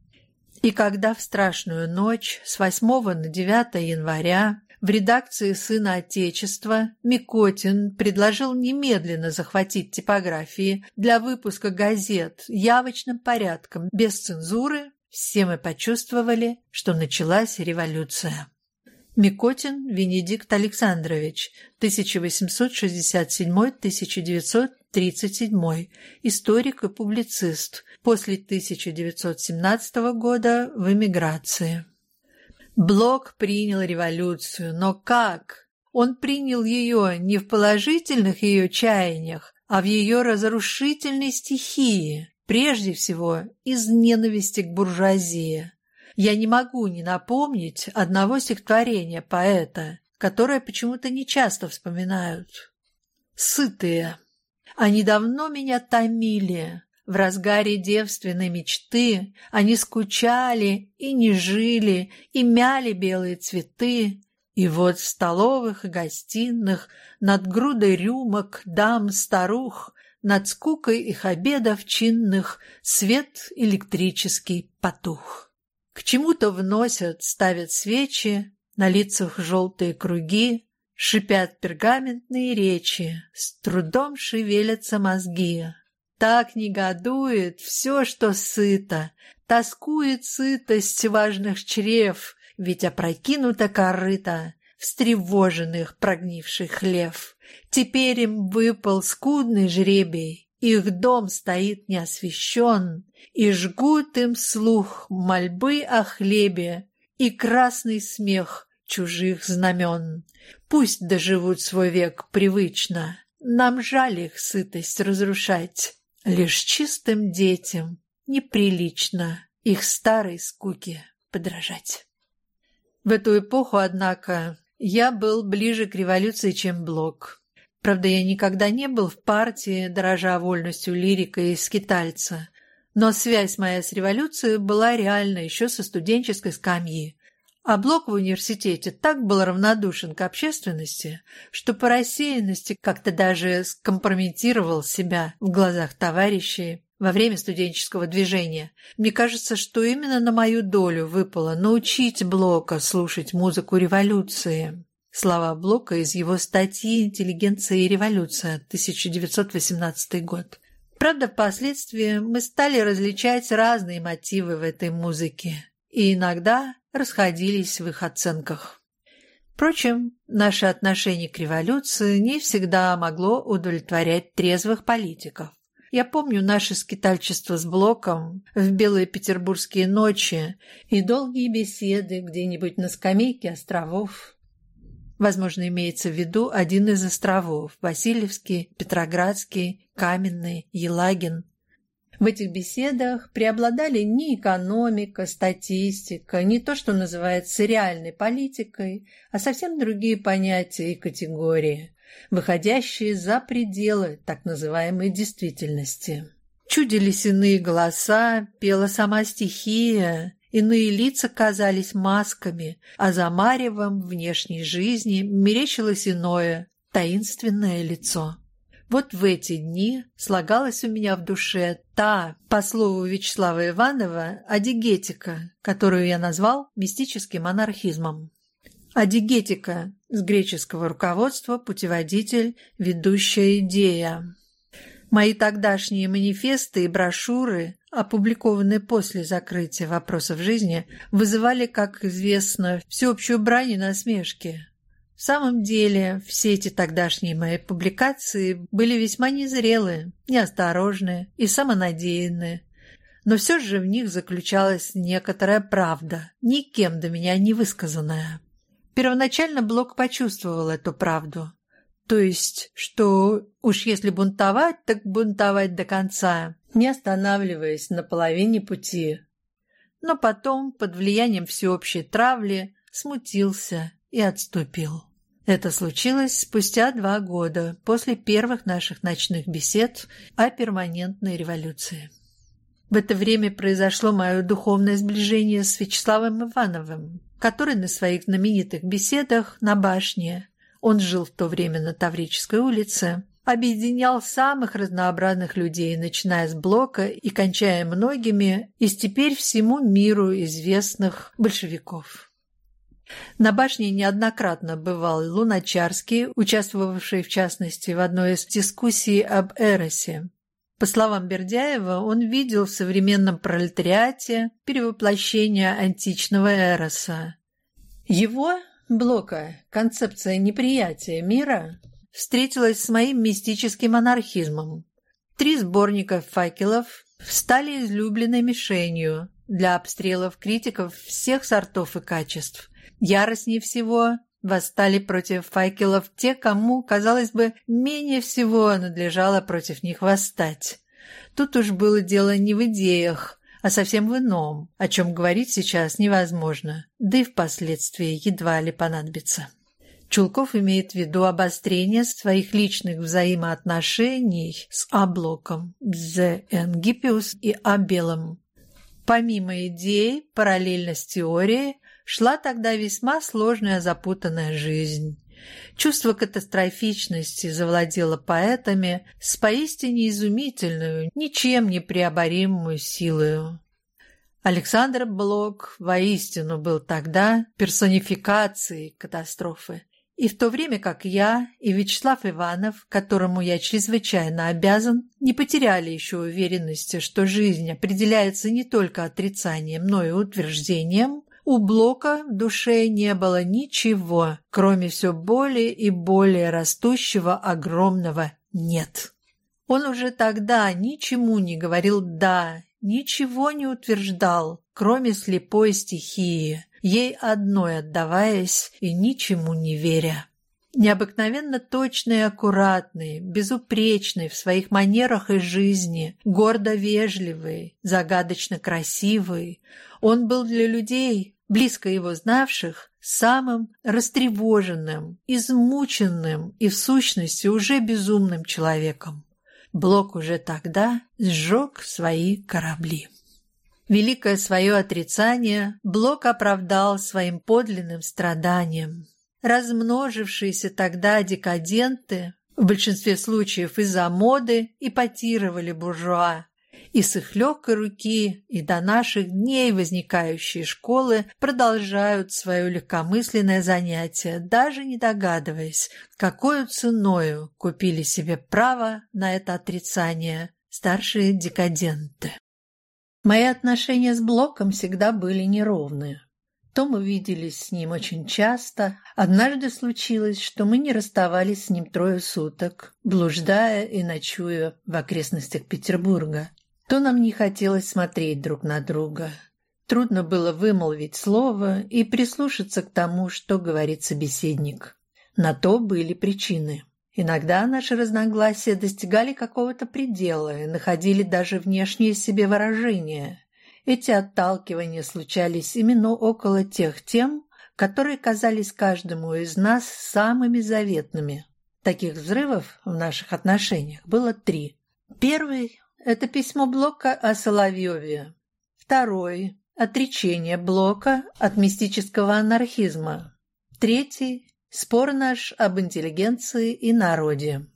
A: И когда в страшную ночь с 8 на 9 января в редакции «Сына Отечества» Микотин предложил немедленно захватить типографии для выпуска газет явочным порядком, без цензуры, все мы почувствовали, что началась революция. Микотин Венедикт Александрович, 1867-1937, историк и публицист, после 1917 года в эмиграции. Блок принял революцию, но как? Он принял ее не в положительных ее чаяниях, а в ее разрушительной стихии, прежде всего из ненависти к буржуазии. Я не могу не напомнить одного стихотворения поэта, которое почему-то нечасто вспоминают. «Сытые. Они давно меня томили. В разгаре девственной мечты они скучали и не жили, и мяли белые цветы. И вот в столовых и гостиных над грудой рюмок дам старух над скукой их обедов чинных свет электрический потух. К чему-то вносят, ставят свечи, на лицах желтые круги, шипят пергаментные речи, с трудом шевелятся мозги. Так негодует все, что сыто, тоскует сытость важных чрев, ведь опрокинута корыта встревоженных прогнивших лев. Теперь им выпал скудный жребий, их дом стоит неосвещен, и жгут им слух мольбы о хлебе и красный смех чужих знамен. Пусть доживут свой век привычно, нам жаль их сытость разрушать. Лишь чистым детям неприлично их старой скуке подражать. В эту эпоху, однако, я был ближе к революции, чем Блок. Правда, я никогда не был в партии, дорожа вольностью лирика и скитальца. Но связь моя с революцией была реальна еще со студенческой скамьи. А Блок в университете так был равнодушен к общественности, что по рассеянности как-то даже скомпрометировал себя в глазах товарищей во время студенческого движения. Мне кажется, что именно на мою долю выпало научить Блока слушать музыку революции. Слова Блока из его статьи «Интеллигенция и революция», 1918 год. Правда, впоследствии мы стали различать разные мотивы в этой музыке и иногда расходились в их оценках. Впрочем, наше отношение к революции не всегда могло удовлетворять трезвых политиков. Я помню наше скитальчество с Блоком в белые петербургские ночи и долгие беседы где-нибудь на скамейке островов Возможно, имеется в виду один из островов – Васильевский, Петроградский, Каменный, Елагин. В этих беседах преобладали не экономика, статистика, не то, что называется реальной политикой, а совсем другие понятия и категории, выходящие за пределы так называемой действительности. Чудились иные голоса, пела сама стихия, Иные лица казались масками, а за маревом внешней жизни мерещилось иное, таинственное лицо. Вот в эти дни слагалась у меня в душе та, по слову Вячеслава Иванова, адигетика, которую я назвал мистическим анархизмом. Адигетика с греческого руководства, путеводитель, ведущая идея. Мои тогдашние манифесты и брошюры, опубликованные после закрытия вопросов жизни, вызывали, как известно, всеобщую брань и насмешки. В самом деле, все эти тогдашние мои публикации были весьма незрелые, неосторожные и самонадеянные. Но все же в них заключалась некоторая правда, никем до меня не высказанная. Первоначально Блок почувствовал эту правду. То есть, что уж если бунтовать, так бунтовать до конца, не останавливаясь на половине пути. Но потом, под влиянием всеобщей травли, смутился и отступил. Это случилось спустя два года после первых наших ночных бесед о перманентной революции. В это время произошло мое духовное сближение с Вячеславом Ивановым, который на своих знаменитых беседах на башне, он жил в то время на Таврической улице, объединял самых разнообразных людей, начиная с Блока и кончая многими из теперь всему миру известных большевиков. На башне неоднократно бывал Луначарский, участвовавший в частности в одной из дискуссий об Эросе. По словам Бердяева, он видел в современном пролетариате перевоплощение античного Эроса. Его, Блока, концепция неприятия мира встретилась с моим мистическим анархизмом. Три сборника факелов стали излюбленной мишенью для обстрелов критиков всех сортов и качеств. Яростнее всего восстали против факелов те, кому, казалось бы, менее всего надлежало против них восстать. Тут уж было дело не в идеях, а совсем в ином, о чем говорить сейчас невозможно, да и впоследствии едва ли понадобится. Чулков имеет в виду обострение своих личных взаимоотношений с А-блоком, З. Энгипиус и А-белым. Помимо идей, параллельно с теорией, шла тогда весьма сложная запутанная жизнь. Чувство катастрофичности завладело поэтами с поистине изумительную, ничем не преоборимую силою. Александр Блок воистину был тогда персонификацией катастрофы. И в то время как я и Вячеслав Иванов, которому я чрезвычайно обязан, не потеряли еще уверенности, что жизнь определяется не только отрицанием, но и утверждением, у Блока в душе не было ничего, кроме все более и более растущего огромного «нет». Он уже тогда ничему не говорил «да», ничего не утверждал, кроме слепой стихии, ей одной отдаваясь и ничему не веря. Необыкновенно точный и аккуратный, безупречный в своих манерах и жизни, гордо вежливый, загадочно красивый, он был для людей, близко его знавших, самым растревоженным, измученным и в сущности уже безумным человеком. Блок уже тогда сжег свои корабли. Великое свое отрицание Блок оправдал своим подлинным страданием. Размножившиеся тогда декаденты в большинстве случаев из-за моды ипотировали буржуа, и с их легкой руки и до наших дней возникающие школы продолжают свое легкомысленное занятие, даже не догадываясь, какой ценою купили себе право на это отрицание старшие декаденты. Мои отношения с Блоком всегда были неровные. То мы виделись с ним очень часто. Однажды случилось, что мы не расставались с ним трое суток, блуждая и ночуя в окрестностях Петербурга то нам не хотелось смотреть друг на друга. Трудно было вымолвить слово и прислушаться к тому, что говорит собеседник. На то были причины. Иногда наши разногласия достигали какого-то предела и находили даже внешнее себе выражение. Эти отталкивания случались именно около тех тем, которые казались каждому из нас самыми заветными. Таких взрывов в наших отношениях было три. Первый это письмо Блока о Соловьеве. Второй Отречение Блока от мистического анархизма. Третий – спор наш об интеллигенции и народе.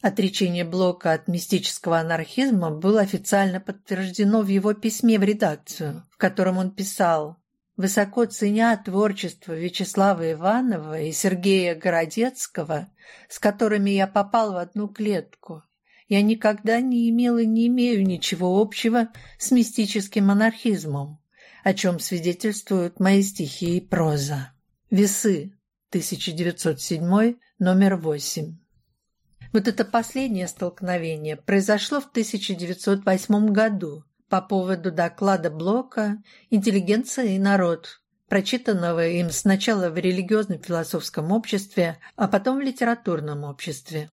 A: Отречение Блока от мистического анархизма было официально подтверждено в его письме в редакцию, в котором он писал Высоко ценя творчество Вячеслава Иванова и Сергея Городецкого, с которыми я попал в одну клетку, я никогда не имел и не имею ничего общего с мистическим анархизмом, о чем свидетельствуют мои стихи и проза. Весы, 1907, номер 8. Вот это последнее столкновение произошло в 1908 году, по поводу доклада Блока «Интеллигенция и народ», прочитанного им сначала в религиозно-философском обществе, а потом в литературном обществе.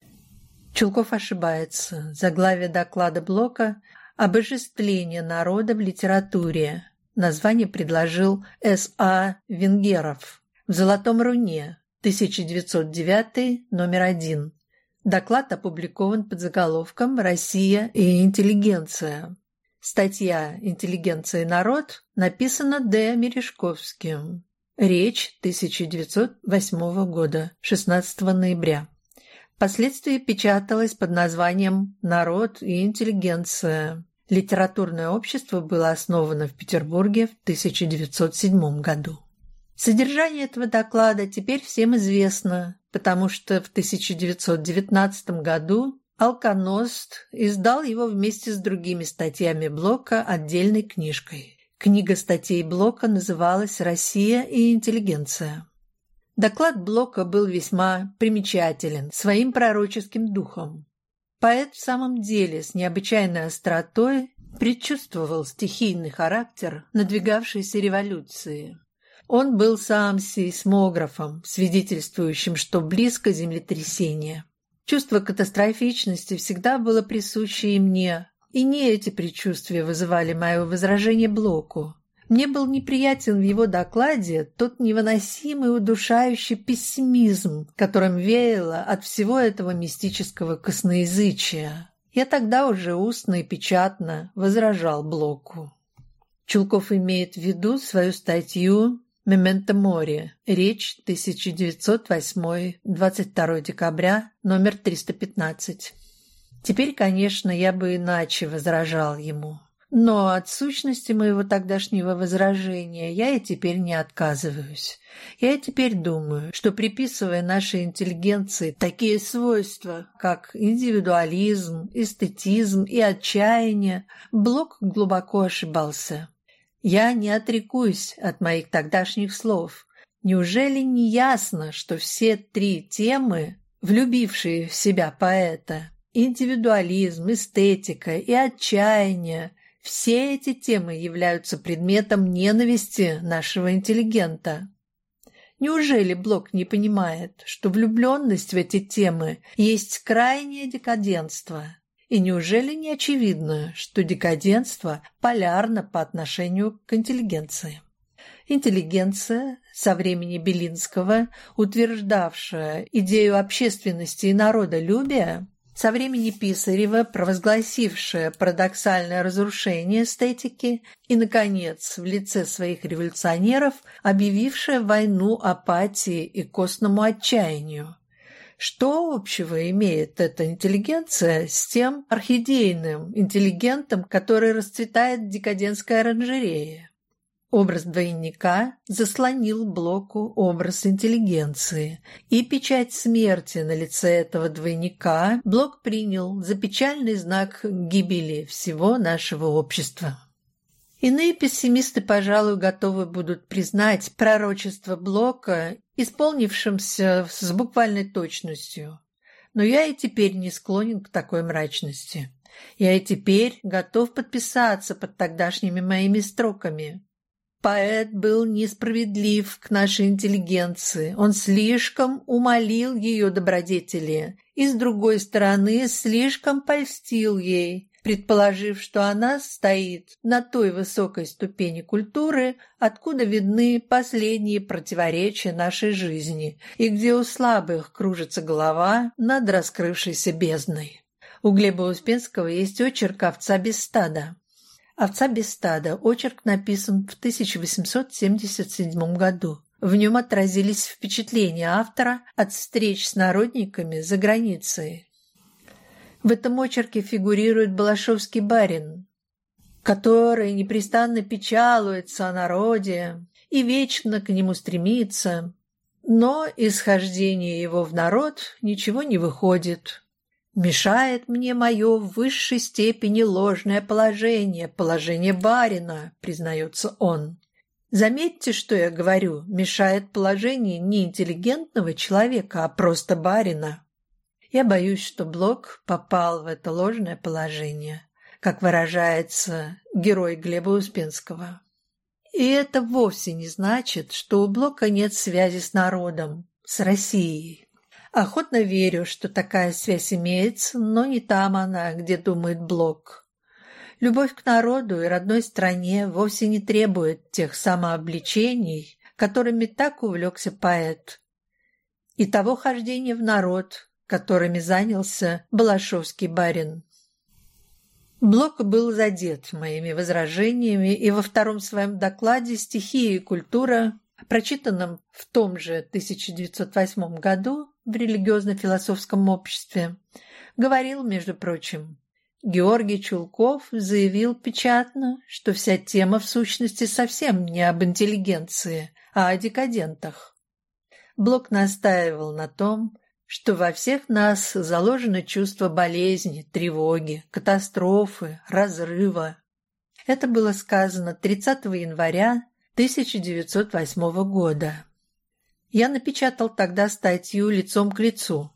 A: Чулков ошибается. Заглавие доклада Блока «Обожествление народа в литературе». Название предложил С.А. Венгеров в «Золотом руне», 1909, номер один. Доклад опубликован под заголовком «Россия и интеллигенция». Статья «Интеллигенция и народ» написана Д. Мережковским. Речь 1908 года, 16 ноября. Впоследствии печаталась под названием «Народ и интеллигенция». Литературное общество было основано в Петербурге в 1907 году. Содержание этого доклада теперь всем известно, потому что в 1919 году Алконост издал его вместе с другими статьями Блока отдельной книжкой. Книга статей Блока называлась «Россия и интеллигенция». Доклад Блока был весьма примечателен своим пророческим духом. Поэт в самом деле с необычайной остротой предчувствовал стихийный характер надвигавшейся революции. Он был сам сейсмографом, свидетельствующим, что близко землетрясение. Чувство катастрофичности всегда было присуще и мне, и не эти предчувствия вызывали мое возражение Блоку. Мне был неприятен в его докладе тот невыносимый удушающий пессимизм, которым веяло от всего этого мистического косноязычия. Я тогда уже устно и печатно возражал Блоку. Чулков имеет в виду свою статью Мементо море. Речь 1908, 22 декабря, номер 315. Теперь, конечно, я бы иначе возражал ему. Но от сущности моего тогдашнего возражения я и теперь не отказываюсь. Я и теперь думаю, что приписывая нашей интеллигенции такие свойства, как индивидуализм, эстетизм и отчаяние, Блок глубоко ошибался. Я не отрекусь от моих тогдашних слов. Неужели не ясно, что все три темы, влюбившие в себя поэта, индивидуализм, эстетика и отчаяние, все эти темы являются предметом ненависти нашего интеллигента? Неужели Блок не понимает, что влюбленность в эти темы есть крайнее декаденство, и неужели не очевидно, что декаденство полярно по отношению к интеллигенции? Интеллигенция, со времени Белинского, утверждавшая идею общественности и народолюбия, со времени Писарева, провозгласившая парадоксальное разрушение эстетики и, наконец, в лице своих революционеров, объявившая войну апатии и костному отчаянию, что общего имеет эта интеллигенция с тем орхидейным интеллигентом, который расцветает в декадентской оранжерее? Образ двойника заслонил Блоку образ интеллигенции, и печать смерти на лице этого двойника Блок принял за печальный знак гибели всего нашего общества. Иные пессимисты, пожалуй, готовы будут признать пророчество Блока исполнившимся с буквальной точностью. Но я и теперь не склонен к такой мрачности. Я и теперь готов подписаться под тогдашними моими строками. Поэт был несправедлив к нашей интеллигенции. Он слишком умолил ее добродетели и, с другой стороны, слишком польстил ей, предположив, что она стоит на той высокой ступени культуры, откуда видны последние противоречия нашей жизни и где у слабых кружится голова над раскрывшейся бездной. У Глеба Успенского есть очерк «Овца без стада». «Овца без стада» очерк написан в 1877 году. В нем отразились впечатления автора от встреч с народниками за границей. В этом очерке фигурирует Балашовский барин, который непрестанно печалуется о народе и вечно к нему стремится, но исхождение его в народ ничего не выходит. Мешает мне мое в высшей степени ложное положение, положение барина, признается он. Заметьте, что я говорю, мешает положение не интеллигентного человека, а просто барина. Я боюсь, что Блок попал в это ложное положение, как выражается герой Глеба Успенского. И это вовсе не значит, что у Блока нет связи с народом, с Россией. Охотно верю, что такая связь имеется, но не там она, где думает Блок. Любовь к народу и родной стране вовсе не требует тех самообличений, которыми так увлекся поэт, и того хождения в народ, которыми занялся Балашовский барин. Блок был задет моими возражениями, и во втором своем докладе «Стихия и культура», прочитанном в том же 1908 году, в религиозно-философском обществе, говорил, между прочим, Георгий Чулков заявил печатно, что вся тема в сущности совсем не об интеллигенции, а о декадентах. Блок настаивал на том, что во всех нас заложено чувство болезни, тревоги, катастрофы, разрыва. Это было сказано 30 января 1908 года. Я напечатал тогда статью «Лицом к лицу».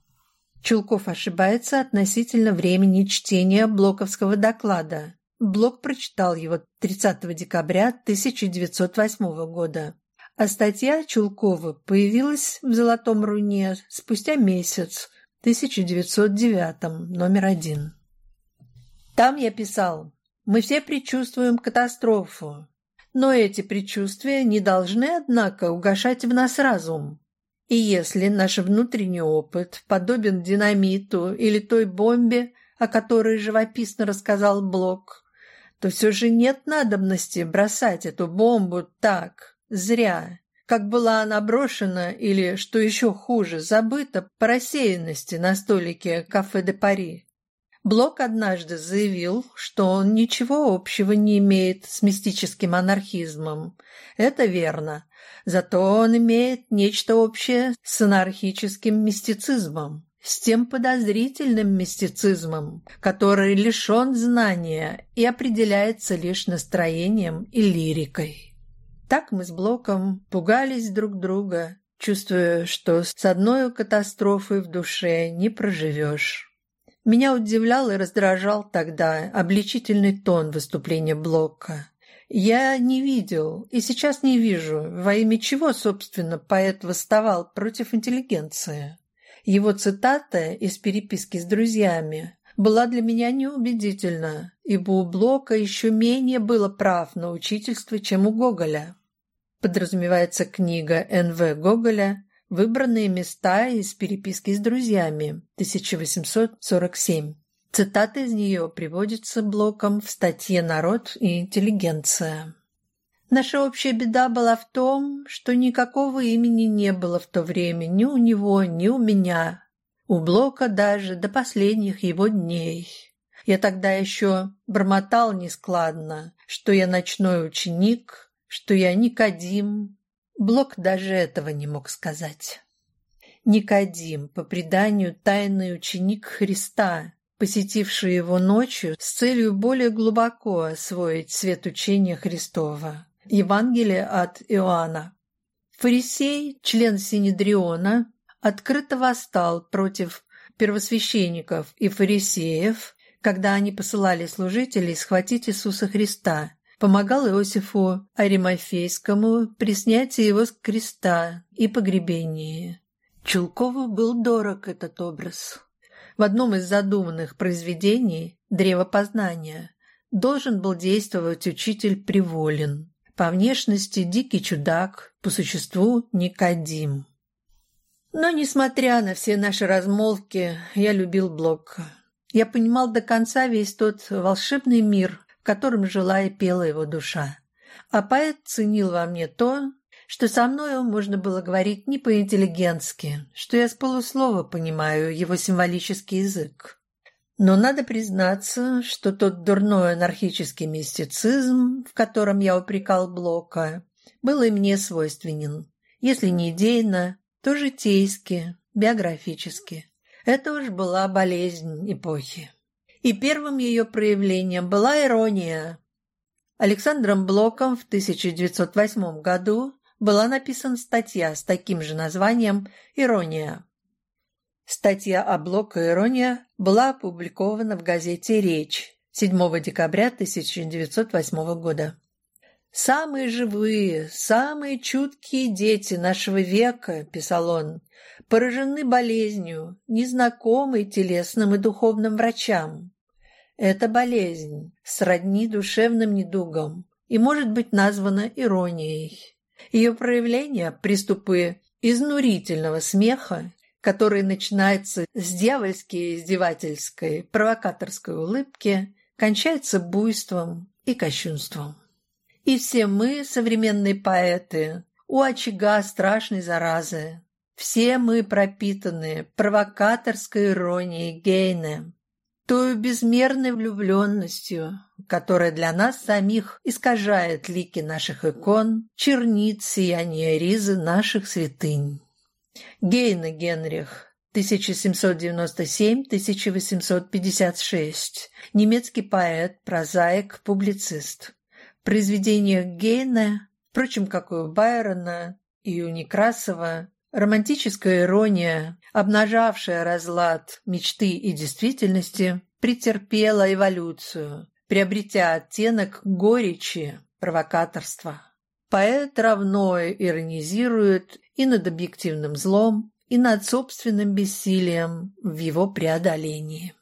A: Чулков ошибается относительно времени чтения блоковского доклада. Блок прочитал его 30 декабря 1908 года. А статья Чулкова появилась в «Золотом руне» спустя месяц, 1909, номер один. Там я писал «Мы все предчувствуем катастрофу. Но эти предчувствия не должны, однако, угошать в нас разум. И если наш внутренний опыт подобен динамиту или той бомбе, о которой живописно рассказал Блок, то все же нет надобности бросать эту бомбу так, зря, как была она брошена или, что еще хуже, забыта по рассеянности на столике кафе де Пари. Блок однажды заявил, что он ничего общего не имеет с мистическим анархизмом. Это верно. Зато он имеет нечто общее с анархическим мистицизмом, с тем подозрительным мистицизмом, который лишен знания и определяется лишь настроением и лирикой. Так мы с Блоком пугались друг друга, чувствуя, что с одной катастрофой в душе не проживешь. Меня удивлял и раздражал тогда обличительный тон выступления Блока. Я не видел и сейчас не вижу, во имя чего, собственно, поэт восставал против интеллигенции. Его цитата из переписки с друзьями была для меня неубедительна, ибо у Блока еще менее было прав на учительство, чем у Гоголя. Подразумевается книга Н.В. Гоголя Выбранные места из переписки с друзьями, 1847. Цитаты из нее приводятся блоком в статье «Народ и интеллигенция». Наша общая беда была в том, что никакого имени не было в то время ни у него, ни у меня. У Блока даже до последних его дней. Я тогда еще бормотал нескладно, что я ночной ученик, что я Никодим, Блок даже этого не мог сказать. Никодим, по преданию, тайный ученик Христа, посетивший его ночью с целью более глубоко освоить свет учения Христова. Евангелие от Иоанна. Фарисей, член Синедриона, открыто восстал против первосвященников и фарисеев, когда они посылали служителей схватить Иисуса Христа помогал Иосифу Аримофейскому при снятии его с креста и погребении. Чулкову был дорог этот образ. В одном из задуманных произведений «Древо познания» должен был действовать учитель Приволин. По внешности дикий чудак, по существу Никодим. Но, несмотря на все наши размолвки, я любил Блока. Я понимал до конца весь тот волшебный мир, котором жила и пела его душа. А поэт ценил во мне то, что со мною можно было говорить не по-интеллигентски, что я с полуслова понимаю его символический язык. Но надо признаться, что тот дурной анархический мистицизм, в котором я упрекал Блока, был и мне свойственен, если не идейно, то житейски, биографически. Это уж была болезнь эпохи. И первым ее проявлением была ирония. Александром Блоком в 1908 году была написана статья с таким же названием «Ирония». Статья о Блока «Ирония» была опубликована в газете «Речь» 7 декабря 1908 года. «Самые живые, самые чуткие дети нашего века», – писал он, – «поражены болезнью, незнакомой телесным и духовным врачам. Эта болезнь сродни душевным недугам и может быть названа иронией. Ее проявление – приступы изнурительного смеха, который начинается с дьявольски издевательской, провокаторской улыбки, кончается буйством и кощунством. И все мы, современные поэты, у очага страшной заразы. Все мы пропитаны провокаторской иронией Гейне, той безмерной влюбленностью, которая для нас самих искажает лики наших икон, чернит сияние ризы наших святынь. Гейне Генрих 1797-1856, немецкий поэт, прозаик, публицист произведениях Гейна, впрочем, как и у Байрона и у Некрасова, романтическая ирония, обнажавшая разлад мечты и действительности, претерпела эволюцию, приобретя оттенок горечи, провокаторства. Поэт равно иронизирует и над объективным злом, и над собственным бессилием в его преодолении.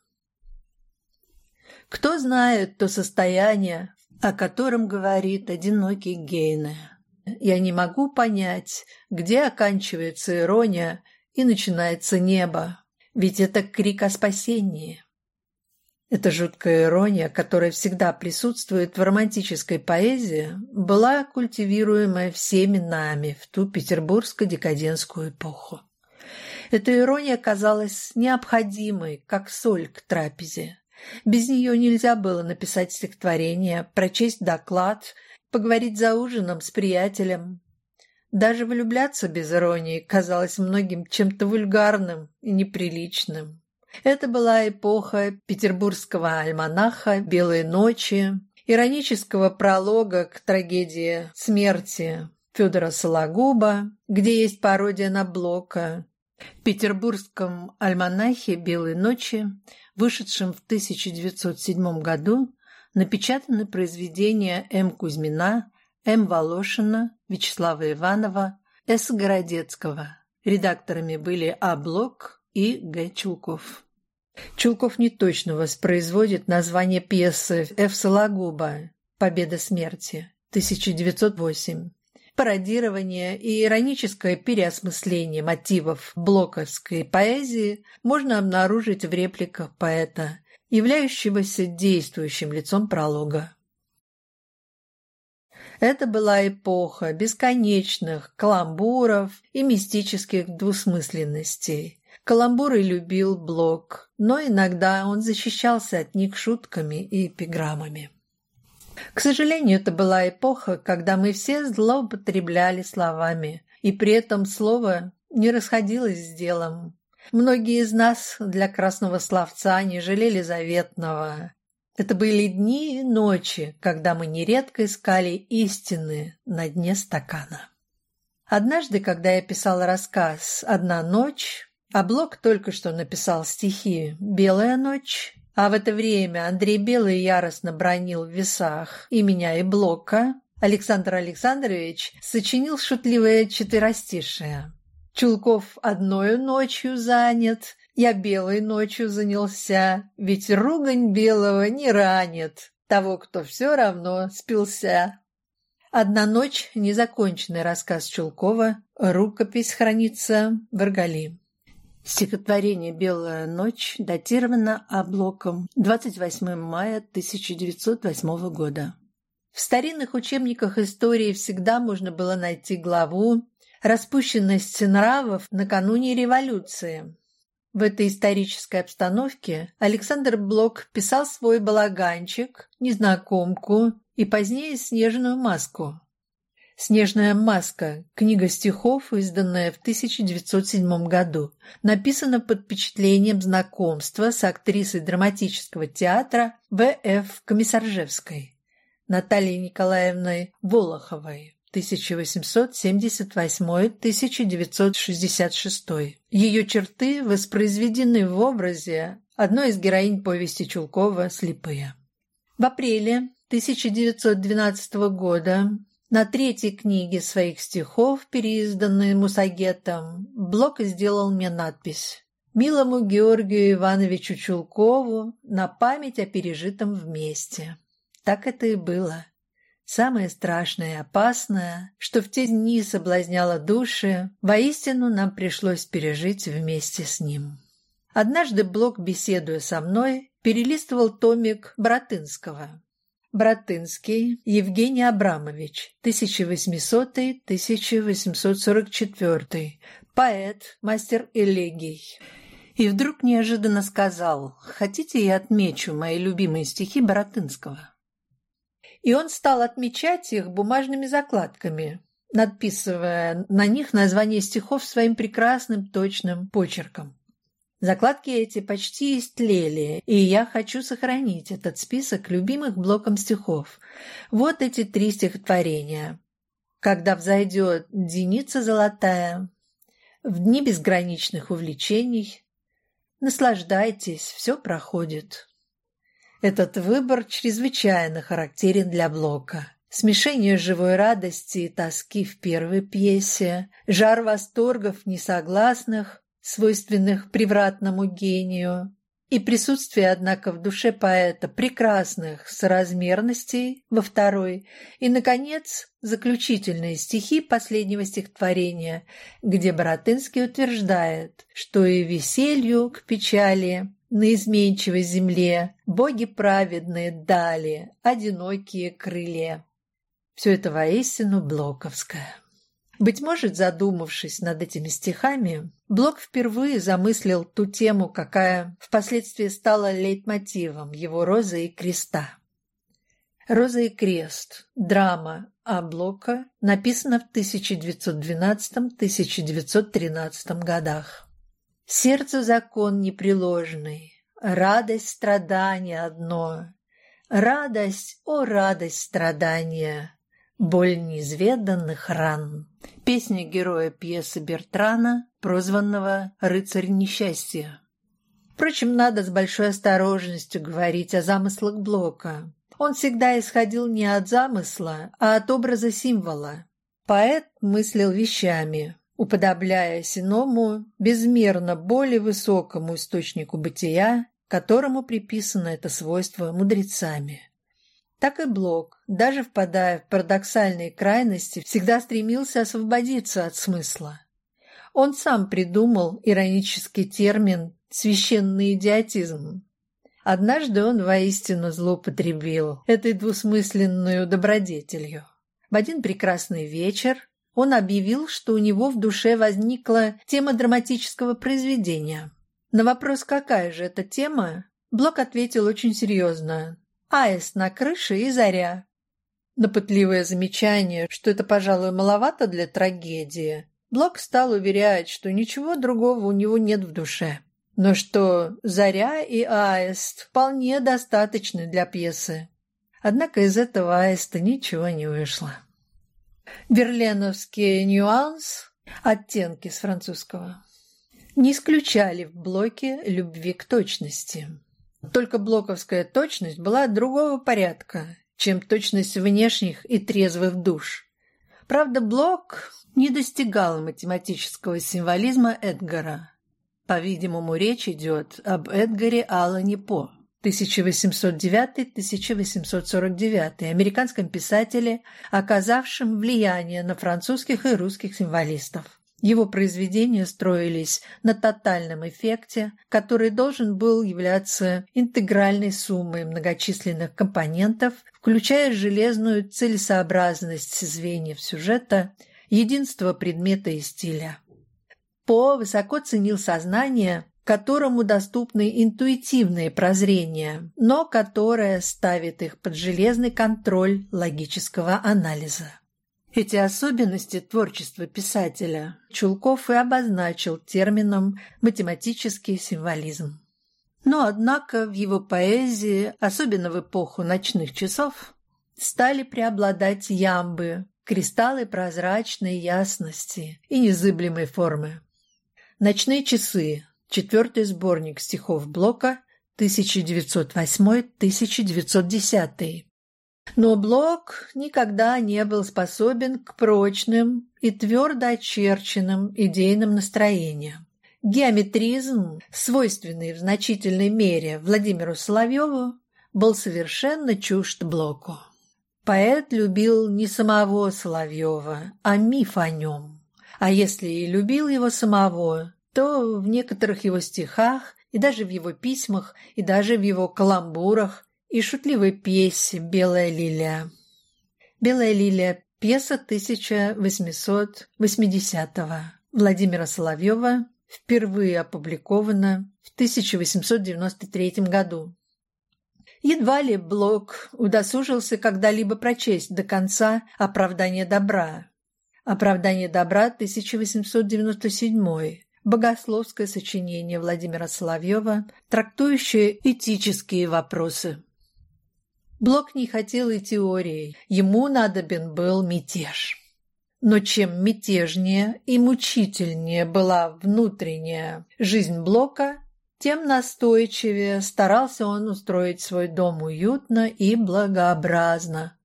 A: Кто знает то состояние, о котором говорит одинокий Гейне. Я не могу понять, где оканчивается ирония и начинается небо, ведь это крик о спасении. Эта жуткая ирония, которая всегда присутствует в романтической поэзии, была культивируема всеми нами в ту петербургско-декадентскую эпоху. Эта ирония казалась необходимой, как соль к трапезе. Без нее нельзя было написать стихотворение, прочесть доклад, поговорить за ужином с приятелем. Даже влюбляться без иронии казалось многим чем-то вульгарным и неприличным. Это была эпоха петербургского альманаха «Белые ночи», иронического пролога к трагедии смерти Федора Сологуба, где есть пародия на Блока. В петербургском альманахе «Белые ночи» вышедшем в 1907 году, напечатаны произведения М. Кузьмина, М. Волошина, Вячеслава Иванова, С. Городецкого. Редакторами были А. Блок и Г. Чулков. Чулков неточно воспроизводит название пьесы Ф. Сологуба «Победа смерти» 1908 пародирование и ироническое переосмысление мотивов блоковской поэзии можно обнаружить в репликах поэта, являющегося действующим лицом пролога. Это была эпоха бесконечных каламбуров и мистических двусмысленностей. Каламбуры любил Блок, но иногда он защищался от них шутками и эпиграммами. К сожалению, это была эпоха, когда мы все злоупотребляли словами, и при этом слово не расходилось с делом. Многие из нас для красного словца не жалели заветного. Это были дни и ночи, когда мы нередко искали истины на дне стакана. Однажды, когда я писала рассказ «Одна ночь», а Блок только что написал стихи «Белая ночь», а в это время Андрей Белый яростно бронил в весах и меня, и Блока. Александр Александрович сочинил шутливое четверостишее. Чулков одною ночью занят, я белой ночью занялся, ведь ругань белого не ранит того, кто все равно спился. «Одна ночь» — незаконченный рассказ Чулкова, рукопись хранится в Аргали. Стихотворение «Белая ночь» датировано облоком 28 мая 1908 года. В старинных учебниках истории всегда можно было найти главу «Распущенность нравов накануне революции». В этой исторической обстановке Александр Блок писал свой балаганчик, незнакомку и позднее снежную маску. «Снежная маска» – книга стихов, изданная в 1907 году, написана под впечатлением знакомства с актрисой драматического театра В.Ф. Комиссаржевской, Натальей Николаевной Волоховой. 1878-1966. Ее черты воспроизведены в образе одной из героинь повести Чулкова «Слепые». В апреле 1912 года на третьей книге своих стихов, переизданной Мусагетом, Блок сделал мне надпись «Милому Георгию Ивановичу Чулкову на память о пережитом вместе». Так это и было. Самое страшное и опасное, что в те дни соблазняло души, воистину нам пришлось пережить вместе с ним. Однажды Блок, беседуя со мной, перелистывал томик Братынского. Братынский Евгений Абрамович, 1800-1844, поэт, мастер элегий. И вдруг неожиданно сказал, хотите я отмечу мои любимые стихи Боротынского? И он стал отмечать их бумажными закладками, надписывая на них название стихов своим прекрасным точным почерком. Закладки эти почти истлели, и я хочу сохранить этот список любимых блоком стихов. Вот эти три стихотворения. «Когда взойдет деница золотая», «В дни безграничных увлечений», «Наслаждайтесь, все проходит». Этот выбор чрезвычайно характерен для Блока. Смешение живой радости и тоски в первой пьесе, жар восторгов несогласных свойственных привратному гению, и присутствие, однако, в душе поэта прекрасных соразмерностей во второй, и, наконец, заключительные стихи последнего стихотворения, где Боротынский утверждает, что и веселью к печали на изменчивой земле боги праведные дали одинокие крыле. Все это воистину блоковское. Быть может, задумавшись над этими стихами, Блок впервые замыслил ту тему, какая впоследствии стала лейтмотивом его «Розы и креста». «Роза и крест» – драма А. Блока, написана в 1912-1913 годах. Сердцу закон непреложный, радость страдания одно, радость, о радость страдания, боль неизведанных ран. Песня героя пьесы Бертрана, прозванного «Рыцарь несчастья». Впрочем, надо с большой осторожностью говорить о замыслах Блока. Он всегда исходил не от замысла, а от образа символа. Поэт мыслил вещами, уподобляясь иному, безмерно более высокому источнику бытия, которому приписано это свойство мудрецами так и Блок, даже впадая в парадоксальные крайности, всегда стремился освободиться от смысла. Он сам придумал иронический термин «священный идиотизм». Однажды он воистину злоупотребил этой двусмысленную добродетелью. В один прекрасный вечер он объявил, что у него в душе возникла тема драматического произведения. На вопрос, какая же эта тема, Блок ответил очень серьезно аист на крыше и заря. На пытливое замечание, что это, пожалуй, маловато для трагедии, Блок стал уверять, что ничего другого у него нет в душе, но что заря и аист вполне достаточны для пьесы. Однако из этого аиста ничего не вышло. Верленовский нюанс, оттенки с французского, не исключали в Блоке любви к точности. Только блоковская точность была другого порядка, чем точность внешних и трезвых душ. Правда, Блок не достигал математического символизма Эдгара. По-видимому, речь идет об Эдгаре Аллане По, 1809-1849, американском писателе, оказавшем влияние на французских и русских символистов. Его произведения строились на тотальном эффекте, который должен был являться интегральной суммой многочисленных компонентов, включая железную целесообразность звеньев сюжета, единство предмета и стиля. По высоко ценил сознание, которому доступны интуитивные прозрения, но которое ставит их под железный контроль логического анализа. Эти особенности творчества писателя Чулков и обозначил термином «математический символизм». Но, однако, в его поэзии, особенно в эпоху ночных часов, стали преобладать ямбы, кристаллы прозрачной ясности и незыблемой формы. «Ночные часы» – четвертый сборник стихов Блока 1908-1910 но Блок никогда не был способен к прочным и твердо очерченным идейным настроениям. Геометризм, свойственный в значительной мере Владимиру Соловьеву, был совершенно чужд Блоку. Поэт любил не самого Соловьева, а миф о нем. А если и любил его самого, то в некоторых его стихах и даже в его письмах, и даже в его каламбурах и шутливой пьесе «Белая лилия». «Белая лилия» – пьеса 1880-го Владимира Соловьева, впервые опубликована в 1893 году. Едва ли Блок удосужился когда-либо прочесть до конца «Оправдание добра». «Оправдание добра» 1897 богословское сочинение Владимира Соловьева, трактующее этические вопросы. Блок не хотел и теорией, ему надобен был мятеж. Но чем мятежнее и мучительнее была внутренняя жизнь Блока, тем настойчивее старался он устроить свой дом уютно и благообразно.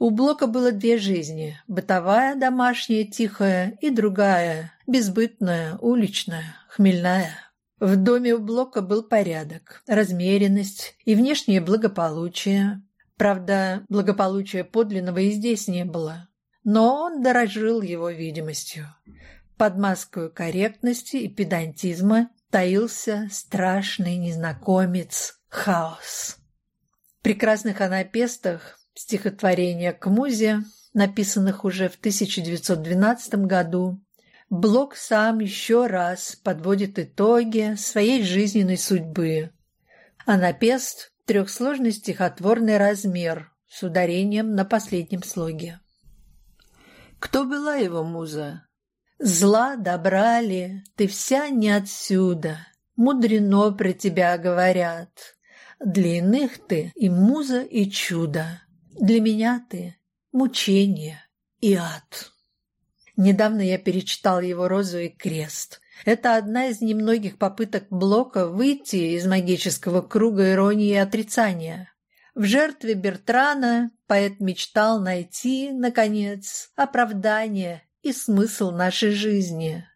A: У Блока было две жизни – бытовая, домашняя, тихая, и другая, безбытная, уличная, хмельная. В доме у Блока был порядок, размеренность и внешнее благополучие, Правда, благополучия подлинного и здесь не было. Но он дорожил его видимостью. Под маской корректности и педантизма таился страшный незнакомец – хаос. В прекрасных анапестах стихотворения к музе, написанных уже в 1912 году, Блок сам еще раз подводит итоги своей жизненной судьбы. Анапест трехсложный стихотворный размер с ударением на последнем слоге. Кто была его муза? Зла, добра ли, ты вся не отсюда, Мудрено про тебя говорят. Для иных ты и муза, и чудо, Для меня ты мучение и ад. Недавно я перечитал его «Розу и крест», это одна из немногих попыток Блока выйти из магического круга иронии и отрицания. В жертве Бертрана поэт мечтал найти, наконец, оправдание и смысл нашей жизни.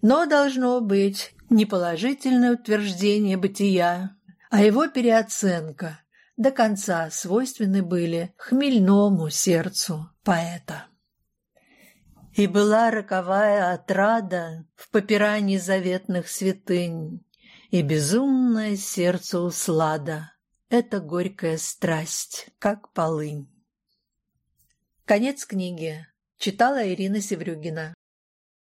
A: Но должно быть не положительное утверждение бытия, а его переоценка до конца свойственны были хмельному сердцу поэта. И была роковая отрада в попирании заветных святынь, И безумное сердце услада — это горькая страсть, как полынь. Конец книги. Читала Ирина Севрюгина.